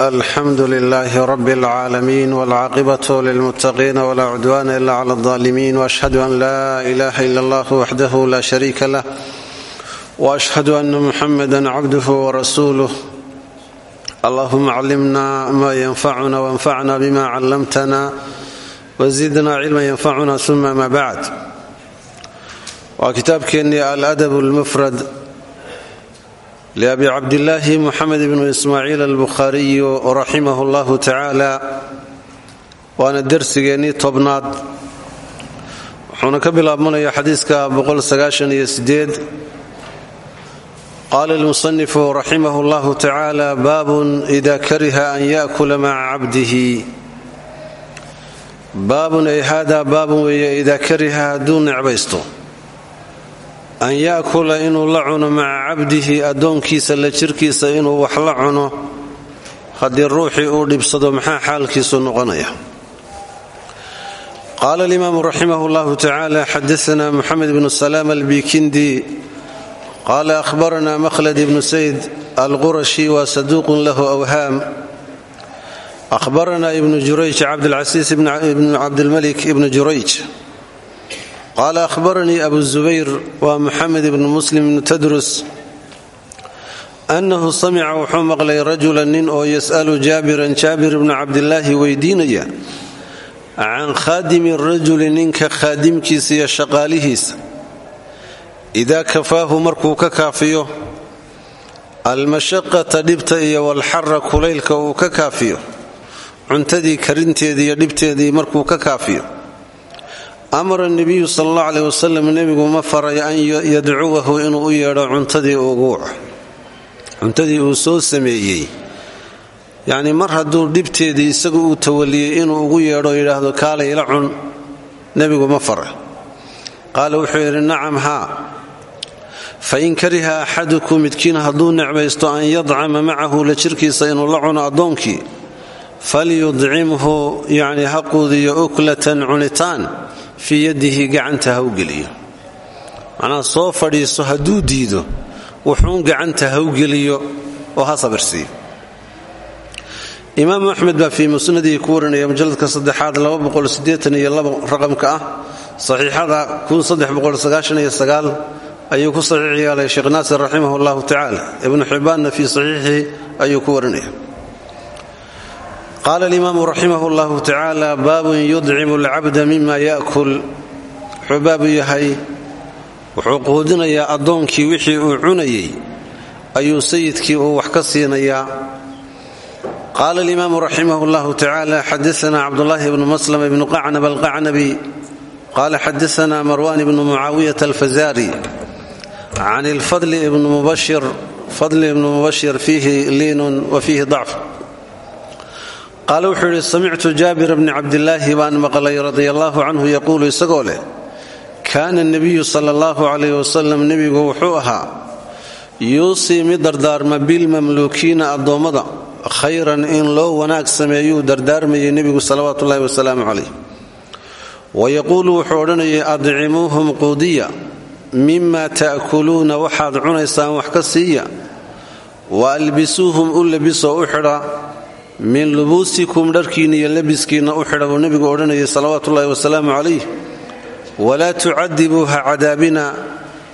alxamdu lilaahi rabbi alcaalamiin walcaaqibatu lilmuttaqiina walaa cudwaana ila cala aldaalimiin waashhadu an laa ilaaha ila allah waxdahu laa shariika lah waashhadu ana muxameda cabduhu warasuuluh allahuma callimna maa yanfacuna wanfacna bima callamtana wazidna cilma yanfacuna uma ama bacd waa kitaabkeennii aladab lmufrad liabi cabdillaahi muxamed bnu ismaaciil albukhaariyu raximah llahu tacaala waana dersigeennii tobnaad wuxuuna ka bilaabmanaya xadiiska qaala lmusanifu raximah llahu tacaala baabun ida kariha an yaakula maca cabdihi baabun ay hada baabun weeye ida kariha hadduu necbaysto an yaakula inuu la cuno maca cabdihi addoonkiisa la jirkiisa inuu wax la cuno haddii ruuxii uu dhibsado maxaa xaalkiisu noqonaya? Qaala alimaamu raximah llahu tacaala xadaana muxamed bnu salaam albikindi qaala ahbarana makhlad ibnu sayd alqurashi wa saduuqun lahu awhaam ahbarana ibnu jurayj cabdilcasiis ibnu cabdilmalik ibnu jurayj qaala ahbaranii abu zubayr waa muxamed ibnu muslim ibnu tadrus annahu samica wuxuu maqlay rajula nin oo yas'alu jaabiran jaabir ibnu cabdilaahi weydiinaya can khaadimi rajuli ninka khaadimkiisa iyo shaqaalihiisa idaa kafaahu markuu ka kaafiyo almashaqata dhibta iyo walxara kulaylka uu ka kaafiyo cuntadii karinteedii iyo dhibteedii markuu ka kaafiyo amara nebiyu sal allah aleh wasalam nebigu ma faray an yadcuwahu inuu u yeedho cuntadii uguuc cuntadii uu soo sameeyey yacnii mar hadduu dhibteedii isagu uu tawaliyey inuu ugu yeedho yidhaahdo kaalay ila cun nebigu ma yidhi nacam haa fain kariha axadukum midkiin hadduu necbaysto an yadcama macahu la jirkiisa inuu la cuno addoonkii falyudcimhu yacni ha quudiyo uklatan cunitaan fii yadihi gacanta ha u geliyo. Macnaha soo fadhiiso hadduu diido wuxuun gacanta ha u geliyo oo ha sabirsiiyo imaamu axmed baa fii musnadihi ku warinaya mujalladka saddexaad raqamka ah. Saxiixada ayuu ku saxiix yeelay sheekh naasir raximah allahu tacaala. Ibnu xibbaanna fii saxiixihi ayuu ku warinaya qaala alimaamu raximah llahu tacaala baabun yudcimu alcabda mima yaakul wuxuu baabu yahay wuxuu quudinayaa addoonkii wixii uu cunayey ayuu sayidkii uu wax ka siinayaa. qaala alimaamu raximah llahu tacaala xadaana cabdulaahi bnu maslama ibnu qacnab alqacnabi qaala xadaana marwan ibnu mucaawiyata alfazaari can ilfadli ibnu mubashir fadli ibnu mubashir fiihi liinun wa fiihi dacf qaale wuxuu yidhi samictu jaabir bni cabdilaahi baan maqlay radia allaahu canhu yaquulu isagoo leh kaana nebiyu sala allahu calayh wasalam nebigu wuxuu ahaa yuusii mid dardaarma bilmamluukiina addoommada khayran in loo wanaag sameeyuu dardaarmayay nebigu salawaatu ullahi wasalaamu calayh. Wa yaquulu wuxuu odhanayay adcimuuhum quudiya mima ta'kuluuna waxaad cunaysaan wax ka siiya wa albisuuhum u labisoo u xidha min lubuusikum dharkiinna iyo labiskiinna u xidha buu nebigu odhanayay salawaatu ullahi wasalaamu calayh walaa tucadibuu ha cadaabina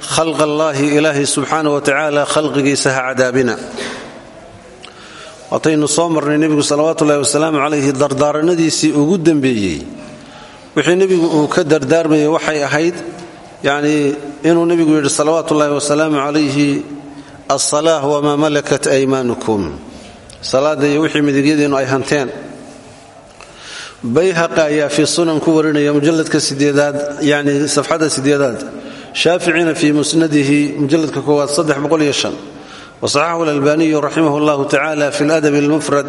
khalqa allaahi ilaahay wa tacaala khalqigiisa ha cadaabina. Waataynu soo marnay nebigu salawaatuullahi wasalaamu calayhi ugu dembeeyey wixii nebigu uu ka dardaarmayay waxay ahayd yacnii inuu nebigu yidhi salawaatu ullaahi wasalaamu calayhi alsalaah wamaa malakat aymaanukum salaada iyo wixii midigyadiinnu ay hanteen. Bayhaqi ayaa fii sunan ku warinaya mujalladka sideedaad yani safxada sideedaad shaaficina fii musnadihi mujalladka koowaad wasaxaxu alalbaniyu raximah llahu tacala fi ladabi almufrad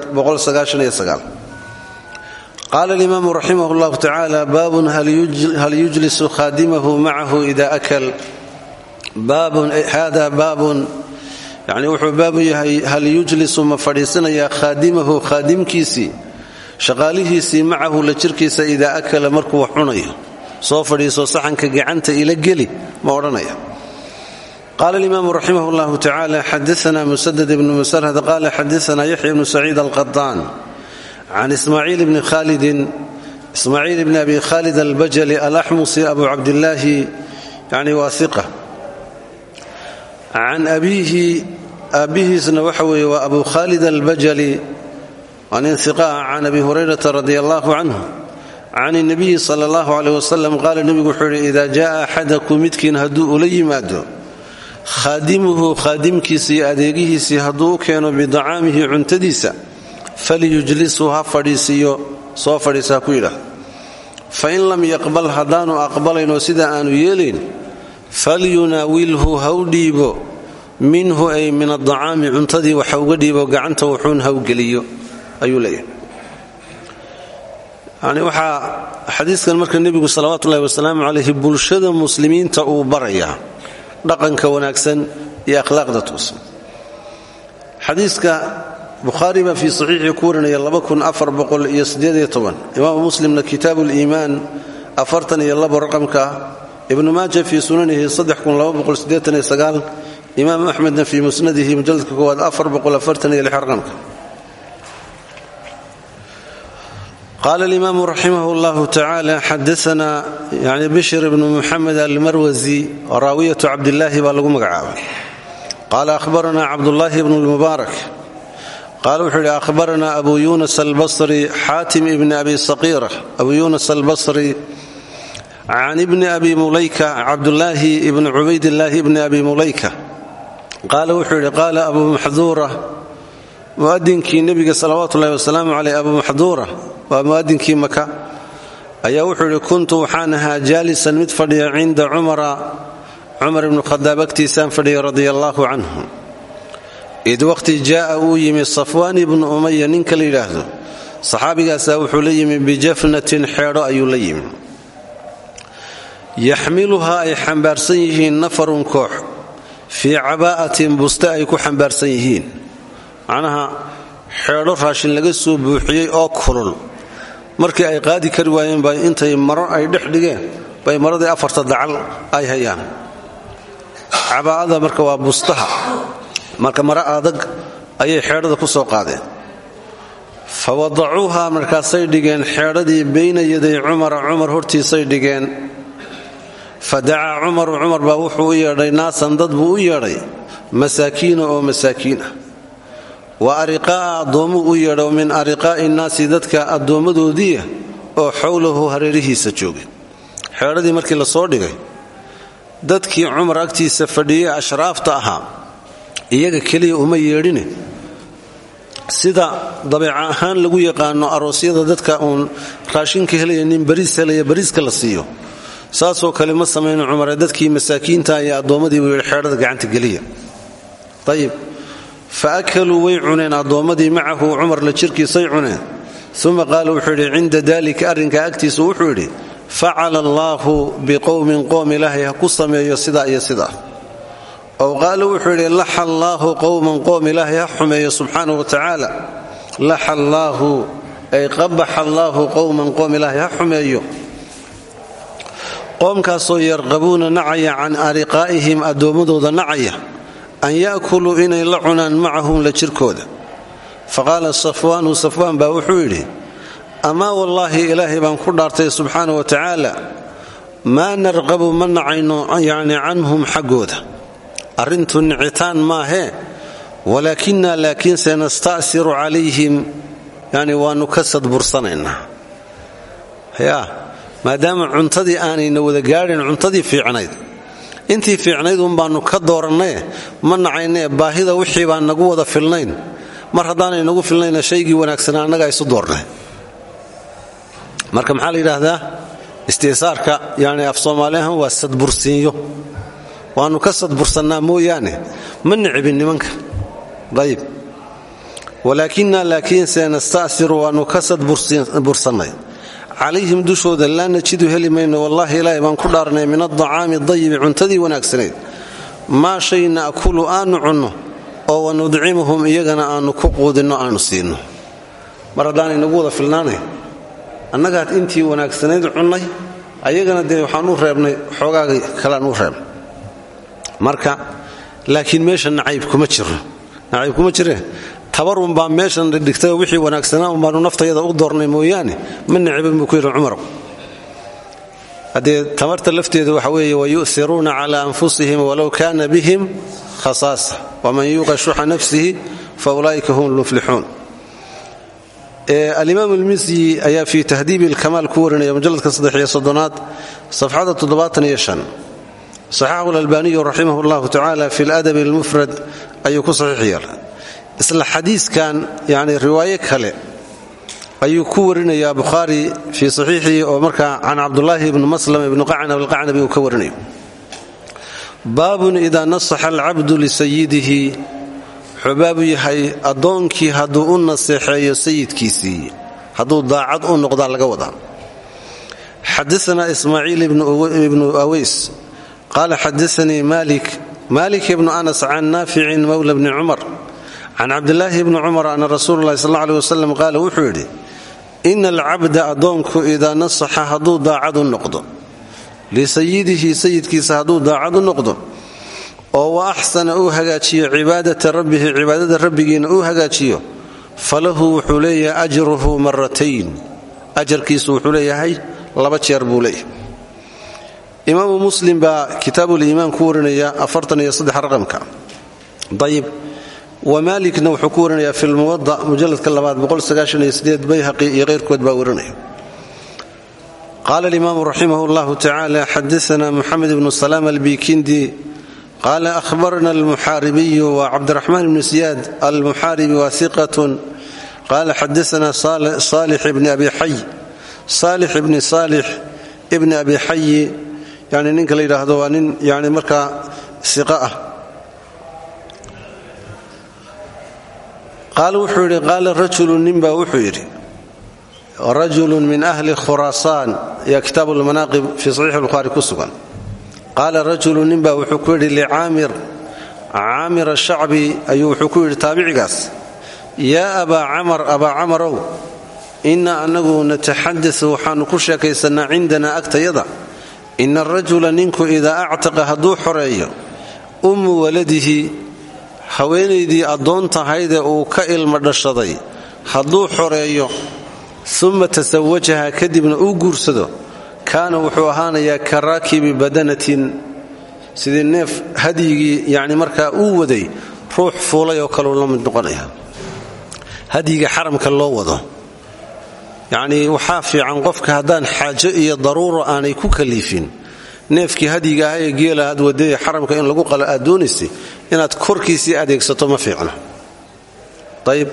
qaala alimaamu raximah llahu tacala baabun hal yujlisu khaadimahu macahu ida akal. Hada baabun yani wuxuu baabu yahay hal yujlisu ma fadhiisanayaa khaadimahu khaadimkiisii shaqaalihiisii macahu la jirkiisa idaa akala markuu wax soo fadhiiso saxanka gacanta ila geli ma odhanaya. Qala alimaamu raximah llahu tacala xadaana musadad ibnu musarhad qala xadaana yaxya bnu saciid alqadaan can ismaaciil bni khalidin ismaaciil bni abi khalid albajali alaxmusi abu cabdillaahi yani waa iqa can abiihi aabbihiisna waxa weeye waa abu khalid albajali waa nin iqaa can abi hurayrata radi allahu canhu can nabiyi sal allahu aleyh wasalam qaala nebigu wuxuu yidhi idaa jaaa axadakum midkiin hadduu ula yimaado khaadimuhu khaadimkiisa iyo adeegihiisii hadduu u keeno bidacaamihi cuntadiisa falyujlishu ha fadhiisiiyo soo fadhiisa ha ku yidhaah fain lam yaqbal haddaanu aqbalaynoo sidaa aanu yeelayn falyunaawilhu ha dhiibo minhu ay min adacaami cuntadii waxa uga dhiibo gacanta wuxuun ha u geliyo ayuu leeyahay. Waxaa xadiiskan marka nebigu salawaatuullahi wasalaamu calayhi bulshada muslimiinta uu barayaa dhaqanka wanaagsan iyo akhlaaqda toosan. Xadiiska bukhaari baa fii saxiixii ku warinaya imaamu muslimna kitaabu liimaan afartan iyo labo raqamka. Ibnu maaja fii sunanihi imaam axmedna fii musnadihi mujaladka koowaad raqamka qaala alimaamu raximah llahu tacaala xadaana yani bishr ibnu muxamed almarwasi raawiyatu cabdillaahi baa lagu magacaabay. Qaala ahbaranaa cabdullaahi bnu lmubaarak qaala wuxuu yidhi ahbaranaa abu yunas albasri xaatim ibni abi saqiira. Abu yunas albasri can ibni abi mulayka cabdulaahi ibni cubaydillaahi ibni abi mulayka qaala wuxuu yidhi qaala abu maxduura muadinkii nebiga salawaatu ullahi wasalaamu caleyh abu maxduura waa muadinkii maka ayaa wuxuu yidhi kuntu waxaan ahaa jaalisan mid fadhiya cinda cumara cumar ibnu khadaab agtiisaan fadhiya radia allaahu canhu. Id waqti jaaa uu yimi safwaan ibnu umaya ninka la yidhaahdo. Wuxuu la yimi bijafnatin xeedho ayuu la yimi. Yaxmiluhaa ay xambaarsan yihiin nafarun koox fii cabaa'atin buste ay ku xambaarsan yihiin. Macnaha xeedho raashin laga soo buuxiyey oo kulul. Markii ay qaadi kari waayeen bay intay maro ay dhex dhigeen bay maradii afarta dacal ay hayaan. Cabaa'ada marka waa bustaha. Marka maro adag ayay xeedhada ku soo qaadeen. Fa wadacuuhaa markaasay dhigeen xeedhadii bayna yaday cumara cumar hortiisay dhigeen fa dacaa cumaru cumar baa wuxuu u yeedhay naasan dad buu u yeedhay masaakiina oo masaakiin ah. Wa ariqaa'a addoommuu u yeedho min ariqaa'i nnaasi dadka addoommadoodiia oo xowlahu hareerihiisa joogay xeedhadii markii la soo dhigay dadkii cumar agtiisa fadhiyey ashraafta ahaa iyaga keliya uma yeedhine. Sida dabeeca ahaan lagu yaqaano aroosyada dadka uun raashinka helaya nin bariis helaya bariiska la siiyo saasoo kale ma samayno dadkii masaakiinta iyo addoommadii buu yidhi gacanta geliya. Ayib fa akaluu way cuneen addoommadii macahu cumar la jirkiisay cuneen. Uma qaala wuxuu yidhi cinda dalika arrinkaa agtiisa wuxuu yidhi facala allaahu biqowmin qoom ilaahay ha ku sameeyo sidaa iyo sidaa. Ow qaala wuxuu yidhi laxa allaahu qowman qoom ilaahay ha xumeeyo subxaana wa tacaala. Laxa allaahu ay qabaxa allaahu qowman qoom ilaahay ha xumeeyo qoomkaasoo yarqabuuna nacaya can ariqaa'ihim addoommadooda nacaya an ya'kuluu inay la cunaan macahum la jirkooda. Fa qaala safwaanu safwaan baa wuxuu yidhi amaa wallaahi ilaahay baan ku dhaartay subxaana wa tacaala maa narqabu ma nacayno yacni canhum xaggooda. Arrintu nicitaan maahee walaakinaa laakiinse nasta'siru calayhim yani waannu ka sadbursanaynaa. Yaa maadaama cuntadii aanayna wada gaadhin cuntadii fiicnayd. Intii fiicnayd un baannu ka doorannaye ma nacaynee baahida wixii baan nagu wada filnayn. Mar haddaanay nagu filnayna shaygii wanaagsanaa annagaa isu doornay. Marka maxaa la yidhaahdaa? Istiisaarka yani af soomaali ahaan waa sadbursiinyo. Waannu ka sadbursannaa mooyaane. Ma nicibin nimanka. Ayib walaakinaa laakiinse nasta'siru waannu ka sadbursannay calayhim dushooda laa najidu heli mayno wallaahi ilaahay baan ku dhaarnay min adacaami dayibi cuntadii wanaagsanayd. Maa shay na'kulu aanu cunno oo wanudcimuhum iyagana aannu ku quudinno aanu siinno mar haddaanay nagu wada filnaanay annagaad intii wanaagsanayd cunnay ayagana dee waxaan u reebnay xoogaagii kalean u reebnay. Marka laakiin meesha nacayb kuma jiro nacayb kuma jire tabar unbaa meeshan dhigtay wixii wanaagsanaa unbaanu naftayada u doornay mooyaane ma necibin buu ku yidhi cumar. Tamarta lafteedu waxa weeye wayu'iruuna cala anfusihim walow kana bihim khasaasa waman yuuqa shuxa nafsihi fa ulaa'ika hum lmuflixuun alimaam almisyi ayaa fii tahdiibi ilkamaal ku warinaya mujalladka saddexiyo soddonaad safxada toddobaataniyo shan. Saxaxu lalbaaniyu raximah llahu tacala fi ladabi almufrad ayuu ku saxiix yeelay isla xadiiskan yani riwaaye kale ayuu ku warinayaa bukhaari fii saxiixihi oo markaa can cabdulaahi ibni maslam ibni qacnab alqacnabi uu ka warinayo. Baabun idaa nasaxa alcabdu lisayidihi wuxuu baabu yahay addoonkii hadduu u naseexeeyo sayidkiisii hadduu daacad u noqdaa laga wadaa. Xadaana ismaaciil ibnu aweys qaala xadaanii malik malik ibnu anas can naaficin mowla bni cumar can cabdilaahi bni cumar ana rasuula llahi sal aleh wasalam qaala wuxuu yidhi ina alcabda addoonku idaa nasaxa hadduu daacad u noqdo lisayidihi sayidkiisa hadduu daacad u noqdo oo wa axsana uu hagaajiyo cibaadata rabbihi cibaadada rabbigiina uu hagaajiyo falahu wuxuu leeyahay ajruhu maratayn ajarkiisu wuxuu laba jeer buu leeyahay imaamu muslim baa kitaabuliimaan ku warinaya afartaniyo saddex raqamka ayib wa maalikna wuxuu ku warinayaa fi lmuwada mujaladka labaad bayhaqi iyo keyrkood baa warinaya qaala alimaamu raximah llahu tacala xadaana muxamed ibnu salaam albikindi qaala ahbarna almuxaaribiyu wa cabdiraxmaan ibnu siyaad almuxaaribi wa iqatun qaala xadaana saalix ibni abi xay saalix ibni saalix ibni abi xayi yani ninka la yidhaahdo waa nin yani markaa siqa ah qaala wuxuu yidhi qaala rajulu ninbaa wuxuu yidhi rajulu min ahli khuraasaan ayaa kitaabu lmanaaqib fii saxiixi lbukhaari ku sugan. Qaala rajulu ninbaa wuxuu ku yidhi licaamir caamir ashacbi ayuu wuxuu ku yidhi taabicigaas yaa abaa camar abaa camarow innaa annagu nataxadau waxaannu ku sheekaysannaa cindanaa agtayada. Ina arajula ninku idaa actaqa hadduu xoreeyo ummu waladihi haweenaydii addoontahaydee uu ka ilma dhashaday hadduu xoreeyo uma tasawajaha kadibna uu guursado kaana wuxuu ahaanayaa ka raakibi badanatin. Sidii neef hadyigii yani markaa uu waday ruux fuulay oo kaleu la mid noqonaya. Hadyiga xaramka loo wado. Yacnii waxaa fiican qofka haddaan xaajo iyo daruuro aanay ku kaliifin neefkii hadyiga ah ee geela aad wadee xaramka in lagu qalo aad doonaysay inaad korkiisii adeegsato ma fiicno ayib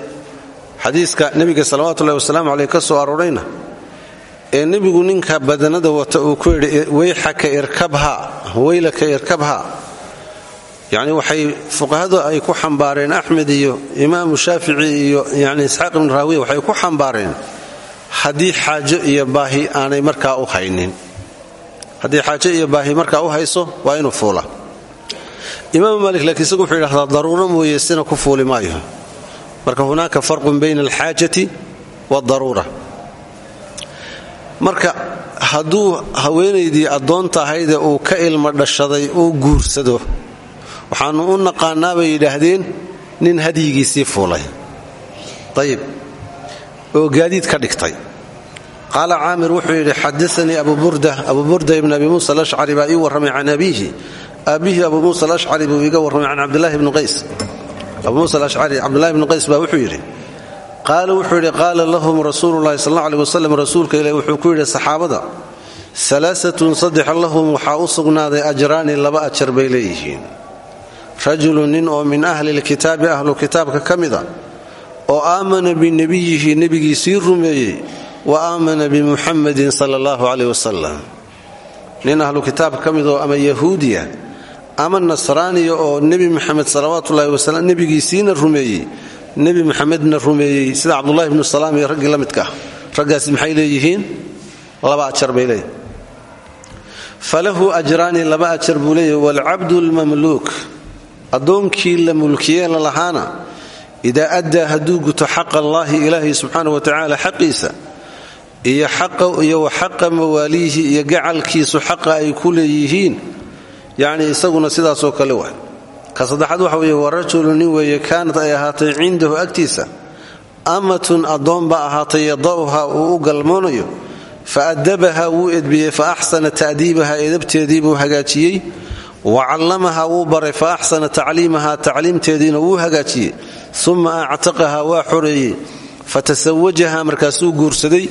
xadiiska nebiga salawatullahi wasalaamu caleyh ka soo aroorayna ee nebigu ninka badanada wata uu ku yidhi weyxaka irkabha weylaka irkabha. Yacni waxay fuqahadu ay ku xambaareen axmed iyo imaamu shaafici iyo yani isxaaq ibnu raawiya waxay ku xambaareen haddii xaajo iyo baahi aanay markaa u haynin haddii xaajo iyo baahi markaa u hayso waa inuu fuula. Imaamu maalik laakiin isagu wuxuu yidhahdaa daruuro mooye ku fuuli maayo. Marka hunaaka farqun bayna alxaajati waadaruura marka hadduu haweenaydii addoonta ahaydee uu ka ilma dhashaday uu guursado waxaannu u naqaanaa bay yidhaahdeen nin hadyigiisii fuulay. Ayib oo gaadiid ka dhigtay qaala caamir wuxuu yidhi xadaanii abu burda abu burda ibn abi muusa alashcari baa ii warramay can abiihi aabbihii abu muusa alashcari buu iiga warramay can cabdilahi bni qays abu muusa alashcari cabdullahi bni qays baa wuxuu yidhi qaala wuxuu yidhi qaala lahum rasuululahi sal alla aleh wasalam rasuulka ilahi wuxuu ku yidhi saxaabada alaasatun saddex lahum waxaa u sugnaaday ajraani laba ajar bay leeyihiin rajulun nin oo min ahli lkitaabi ahlu kitaabka ka mida oo aamana binebiyihi nebigiisii rumeeyey wa aamana bimuxamadin sala allahu caleyh wasalam nin ahlu kitaab ka midoo ama yahuudiya ama nasraaniya oo nebi muxamed salawaatullahi wasalam nebigiisiina rumeeyey nebi muxamedna rumeeyey sida cabdulahi bnu salaam iyo raggii la midka. Ah raggaasi maxay leeyihiin? Laba ajar bay falahu ajraani laba ajar buu leeyahy waalcabdu lmamluuk addoonkii la mulkiyee la lahaana idaa addaa hadduu guto xaqa allaahi ilaahay subxaana wa tacaala xaqiisa iyo xaqa mawaaliihi iyo gacalkiisu xaqa ay ku leeyihiin. Yacnii isaguna sidaasoo kale wa ka saddexaad waxa weeye wa nin weeye kaanad ay ahaatay cindahu agtiisa. Amatun addoon baa ahaatay yada'uha uu u galmoonayo. Fa adabaha wuu edbiyey fa axsana ta'diibaha edabteedii buu hagaajiyey. Wa callamaha wuu baray fa axsana tacliimaha tacliimteediina wuu hagaajiyey. Uma actaqaha waa xoreeyey. Fatasawajaha markaasuu guursaday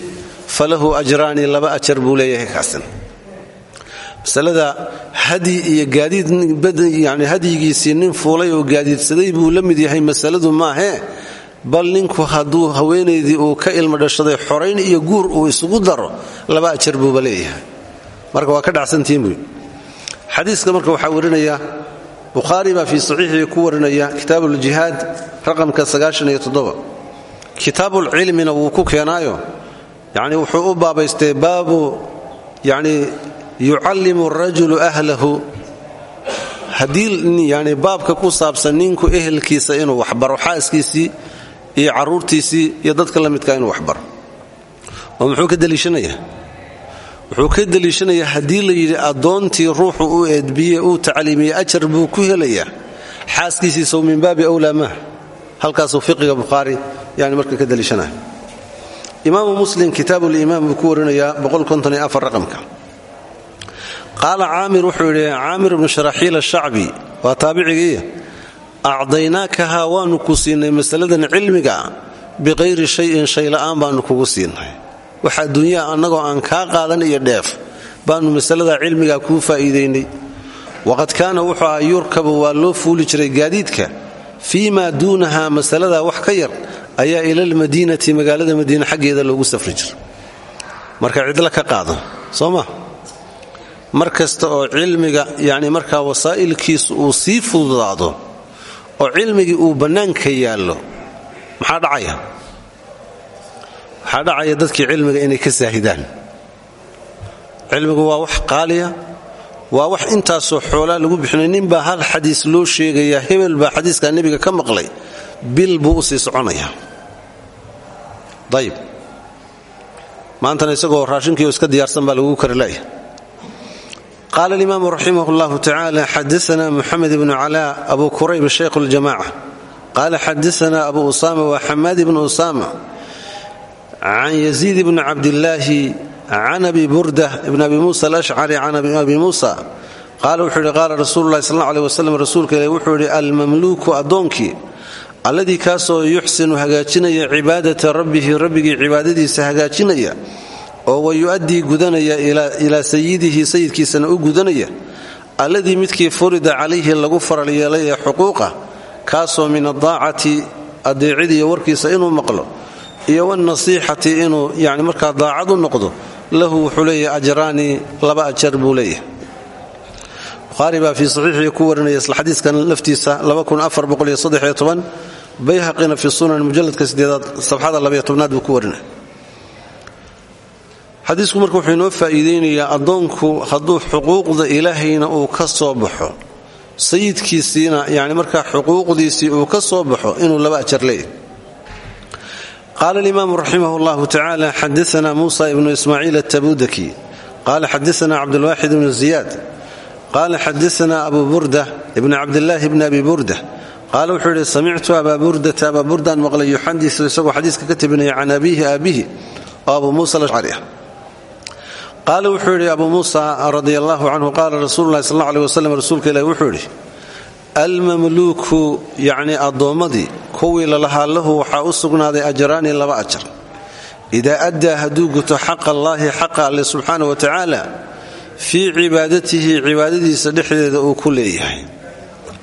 falahu ajraani laba ajar buu leeyahay kaasina masalada hadyi iyo gaadiidyani hadyigiisii nin fuulay oo gaadiidsaday buu la mid yahay masaladu maahee bal ninku hadduu haweenaydii uu ka ilmo dhashaday xorayn iyo guur uu isugu daro laba ajar buuba leeyahay. Marka waa ka dhacsantihiin buy xadiiska marka waxaa warinaya bukhaari baa fii saxiixii ku warinaya kitaabuuljihaad raqamka kitaabulcilmina wuu ku keenaayo yani wuxuu u baabaystay baabu yani yucallimu rajulu ahlahu. Haddii yani baabka ku saabsan ninku ehelkiisa inuu waxbaro xaaskiisii iyo caruurtiisii iyo dadka la midka inuu waxbaro. Oo muxuu ka deliishanaya wuxuu ka deliishanayaa haddii la yidhi addoontii ruuxu u eedbiye uu tacliimiyey ajar buu ku helayaa xaaskiisii sow min baabi awlaa mah halkaasuu fiqiga bukhaari yani marka ka deliishanaya imaamu muslim kitaabuliimaan buu ku warinayaa raqamka. Qaala caamir wuxuu yidhi caamir ibnu sharaxiil ashacbi waa taabicigiiya acdaynaakahaa waannu ku siinay masaladan cilmiga biqayri shayin shay la'aan baannu kugu siinay. Wax adduunyaha annagoo aan kaa qaadan iyo dheef baannu masalada cilmiga kuu faa'iidaynay. Waqad kaana wuxuu ahaa yurkabu waa loo fuuli jiray gaadiidka. Fii maa duunaha masalada wax ka yar ayaa ilalmadiinati magaalada madiine xaggeeda loogu safri jira marka cidla ka qaado soo ma? Mar kasta oo cilmiga yani markaa wasaa'ilkiisu uu sii fududaado oo cilmigii uu bannaanka yaallo maxaa dhacaya? Waxaa dhacaya dadkii cilmiga inay ka saahidaan? Cilmigu waa wax qaaliya waa wax intaasoo xoolaa lagu bixinay. Ninbaa hal xadiis loo sheegayaa hebel baa xadiiskaa nebiga ka maqlay bil buu u sii soconayaa ayib maantana isagoo raashinkiio iska diyaarsan baa lagu kari laya qaala alimaamu raximah llahu tacaala xadaana muxamed ibnu calaa abu kurayb shaykhu ljamaca qaala xadaana abu usaama wa xamaad ibnu usaama can yaziid ibni cabdillaahi can abi burda ibn abi muusa alashcari can abi muusa. Qaala wuxuu yidhi qaala rasuulu lahi sal aleh waslem rasuulka ileh wuxuu yidhi almamluuku addoonkii alladii kaasoo yuxsinu hagaajinaya cibaadata rabbihi rabbigii cibaadadiisa hagaajinaya oo wayu'addii gudanaya ilaa sayidihi sayidkiisana u gudanaya alladii midkii furida calayhi lagu faral yeelay ee xuquuqa kaasoo min adaacati adeecidiiyo warkiisa inuu maqlo iyo wanasiixati inuu yani markaa daacad u noqdo lahu wuxuu leeyahay ajraani laba ajar buu leeyahay bukhaari baa fii saxiixii ku warinaya isla xadiiskan laftiisa bayhaqina fi sunan mujaladka sideedaad safxada labayotobnaad buu ku warinaya. Xadiisku marka wuxuu inoo faa'iideynayaa addoonku xuquuqda ilaahayna uu ka soo baxo sayidkiisiina yani markaa xuquuqdiisii uu ka soo baxo inuu laba ajar leeyahy qaala alimaamu raximah llahu tacaala xadaana muusa ibnu ismaaciil atabudaki qaala xadaana cabdulwaaxid ibnu ziyaad qaala xadaana abu burda ibni cabdillaahi bni abi burda qaala wuxuu yidhi samictu abaa burdata abaa burdaan maqlay yuxadisu isagoo xadiiska ka tebinaya can abiihi aabihi oo abu muusa alashcari ah qaala wuxuu yidhi abu muusa radia allahu canhu qaala rasuulu lahi sal aleh waslem rasuulka ilahi wuxuu yidhi almamluuku yacni addoommadii kuwii lalahaa lahu waxaa u sugnaaday ajraani laba ajar idaa addaa hadduu guto xaqa allaahi xaqa alle subxaana wa fii cibaadatihi cibaadadiisa dhexdeeda uu ku leeyahay.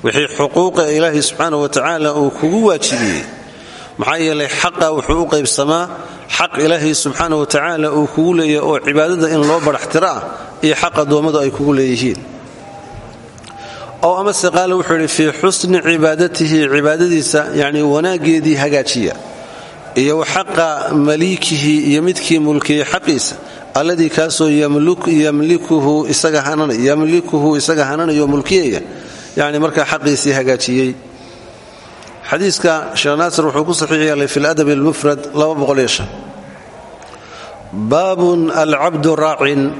Wixii xuquuqa ilaahi subxaana wa tacaala uu kugu waajibiyey. Maxaa yeelay xaqa wuxuu u qaybsamaa xaq ilaahay subxaana wa tacaala uu kugu leeyahay oo cibaadada in loo baraxtiro ah iyo xaq addoommadu ay kugu leeyihiin. Oo amase qaale wuxuu yidhi fii xusni cibaadatihi cibaadadiisa yacni wanaaggeedii hagaajiya iyo wa xaqa maliikihi iyo midkii mulkiyey xaqiisa alladii kaasoo yamlikuhu isaga hananayo mulkiyaya yani markaa xaqiisii hagaajiyey. Xadiiska sheekh wuxuu ku saxiix yeelay fi ladab almufrad baabun alcabdu raacin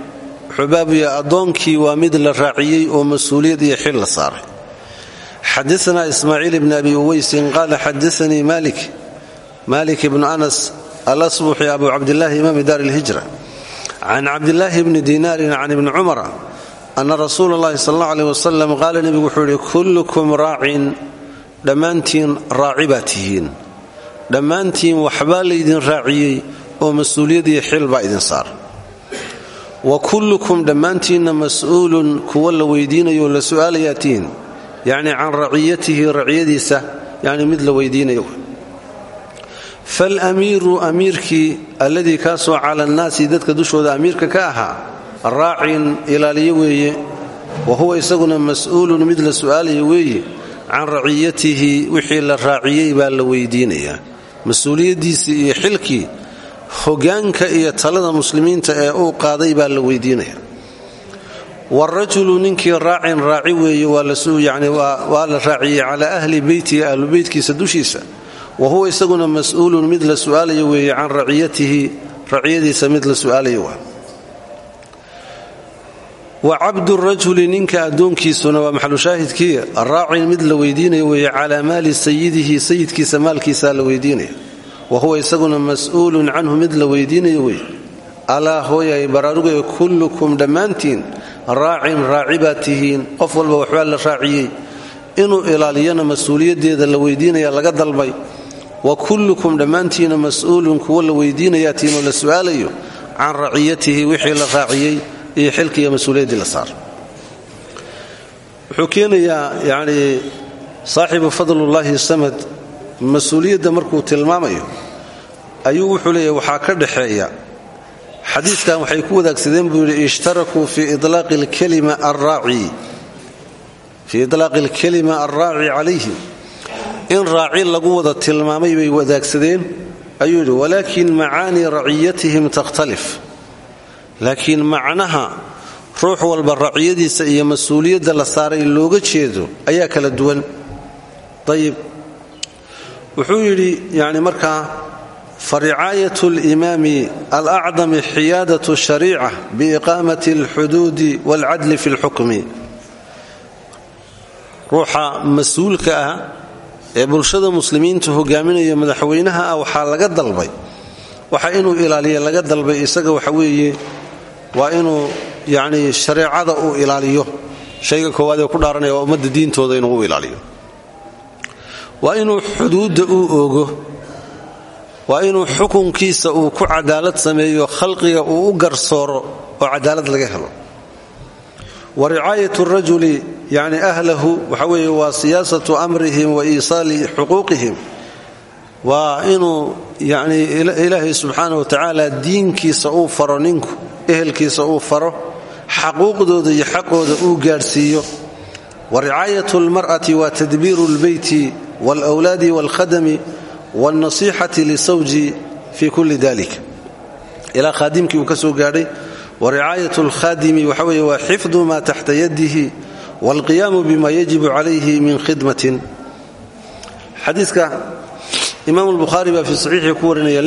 yahay addoonkii waa mid la raaciyey oo mas'uuliyad iyo xil la saaray. Xadaana ismaaciil bn abi uweysin qaala xadaanii malik malik bnu anas alasbuxi abu cabdilaahi imaami daar lhijra can cabdilaahi bni dinaarin can ibni cumara ana rasuula اllahi sal alla aleh wasalam qaala nebigu wuxuu yihi kullukum raacin dhammaantiin raaci baa tihiin dhammaantiin waxbaa laydin raaciyey oo mas'uuliyad iyo xil baa idin saar wa kullukum dhammaantiinna mas'uulun kuwa la weydiinayo la su'aalayaa tihiin yacni can raciyatihi raciyadiisa yacni mid la weydiinayo falamiiru amiirkii alladii kaasoo cala annaasi dadka dushooda amiirka ka ahaa raacin ilaaliyo weeye wa huwa isaguna mas'uulun mid la su'aalayo weeye can raciyatihi wixii la raaciyey baa la weydiinayaa mas'uuliyaddiisii iyo xilkii hogaanka iyo talada muslimiinta ee uu qaaday baa la weydiinaya warajulu ninkii raacin raaci weeye waa la raaciyey calaa ahli beytihi ahlu beytkiisa dushiisa wa huwa isaguna mas'uulun mid la su'aalayo weeye can raciyatihi raciyadiisa mid la su'aalayo waa. Wa cabdurajuli ninka addoonkiisuna waa maxalushaahidkii raacin mid la weydiinayo weeye calaa maali sayidihi sayidkiisa maalkiisaa la weydiinaya wa huwa isaguna mas'uulun canhu mid la weydiinayo weeye. Alaa kullukum dhammaantiin raacin raaci baad tihiin qof walba waxbaa la raaciyey. Inuu ilaaliyana mas'uuliyaddeeda la weydiinaya laga dalbay wa kullukum dhammaantiina mas'uulun kuwa la weydiinayaa tiinoo la su'aalayo can raciyatihi wixii la raaciyey iyo xilka iyo mas'uuliyaddii la saar. Wuxuu keenayaa yacnii saaxibu samad mas'uuliyadda markuu tilmaamayo ayuu wuxuu leeyahy waxaa ka dhaxeeya xadiiskan waxay ku wadaagsadeen buu yidhi ishtarakuu fii ilaaqi alkalima alraaci calayhim in raaci lagu wada tilmaamay bay wadaagsadeen ayuu yidhi walaakin macaanii raciyatihim takhtalif. Laakiin macnaha ruux walba raciyadiisa iyo mas'uuliyadda la saaray looga jeedo ayaa kala duwan. Ayib wuxuu yidhi yani markaa faricaayat limaami alacdami xiyaadat shariica biiqaamati alxuduudi walcadli fi lxukmi ruuxa mas'uulka ah ee bulshada muslimiinta hogaaminaya madaxweynaha ah waxaa laga dalbay. Waxa inuu ilaaliya laga dalbay isaga waxa weeye waa inuu yacnii shareecada uu ilaaliyo. Shayga koowaad ee ku dhaaranaya waa ummadda diintooda inuu u ilaaliyo. Waa inuu xuduudda uu oogo. Waa inuu xukunkiisa uu ku cadaalad sameeyo khalqiga uu u garsooro oo cadaalad laga helo. Wa ricaayat rajuli yani ahlahu waxa weeye waa siyaasatu amrihim wa iisaali xuquuqihim. Waa inuu yani ilaahay subxaana wa tacaala diinkiisa uu faro ninku ehelkiisa uu faro xaquuqdooda iyo xaqooda uu gaadhsiiyo. Wa ricaayat lmar'ati waa tadbiiru lbeyti waalwlaadi waalkhadami wاlnasixati lisawji fi kulli dalik. Ilaa khaadimkii uu ka soo gaadhay wa ricaayat اlkhadimi waxa weeye waa xifdu ma taxta yadihi wاlqiyaamu bima yajibu calayhi min khidmatin xadiiska imaam اlbukhaari baa fii saxiixii ku warinaya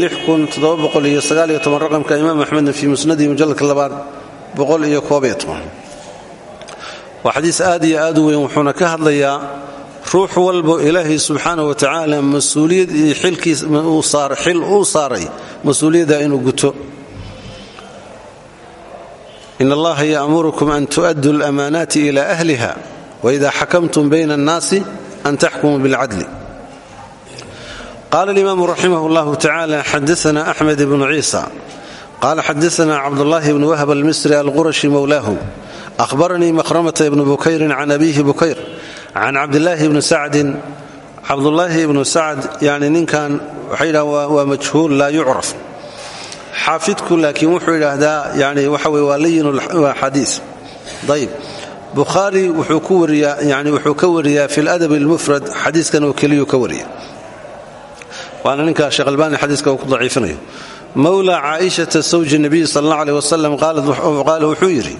raqamka imaam axmedna fii musnadihi mujalladka labaad waa xadiis aad iyo aad u weyn wuxuuna ka hadlayaa ruux walbo ilaahay subxaana wa tacaala mas'uuliyad iyo xil uu saaray mas'uuliyadda inuu guto in allaha ya'murukum an tu'addu alamaanaati ila ahliha waida xakamtum bayna annaasi an taxkumuu bilcadli qala alimaamu raximah llahu tacala xadaana axmed bnu ciisa qala xadaana cabdullahi bnu wahb almisri alqurashi mowlaahu ahbaranii mahramata ibnu bukayrin can abihi bukayr can cabdilaahi bni sacdin cabdulaahi ibnu sacd yani ninkan waxay yidhahan waa majhuul laa yucraf xaafidku laakiin wuxuu yidhaahdaa yani waxa wey waa layin xadiis. Ayb bukhaari wuxuu ku wariyaa yani wuxuu ka wariyaa fi ladab almufrad xadiiskan oo keliyuu ka wariya waana ninka sheekh albani xadiiska uu ku daciifinayo. Mowla caaishata sawji nabiy sal allah aleh wasalam qaala wuxuu yidhi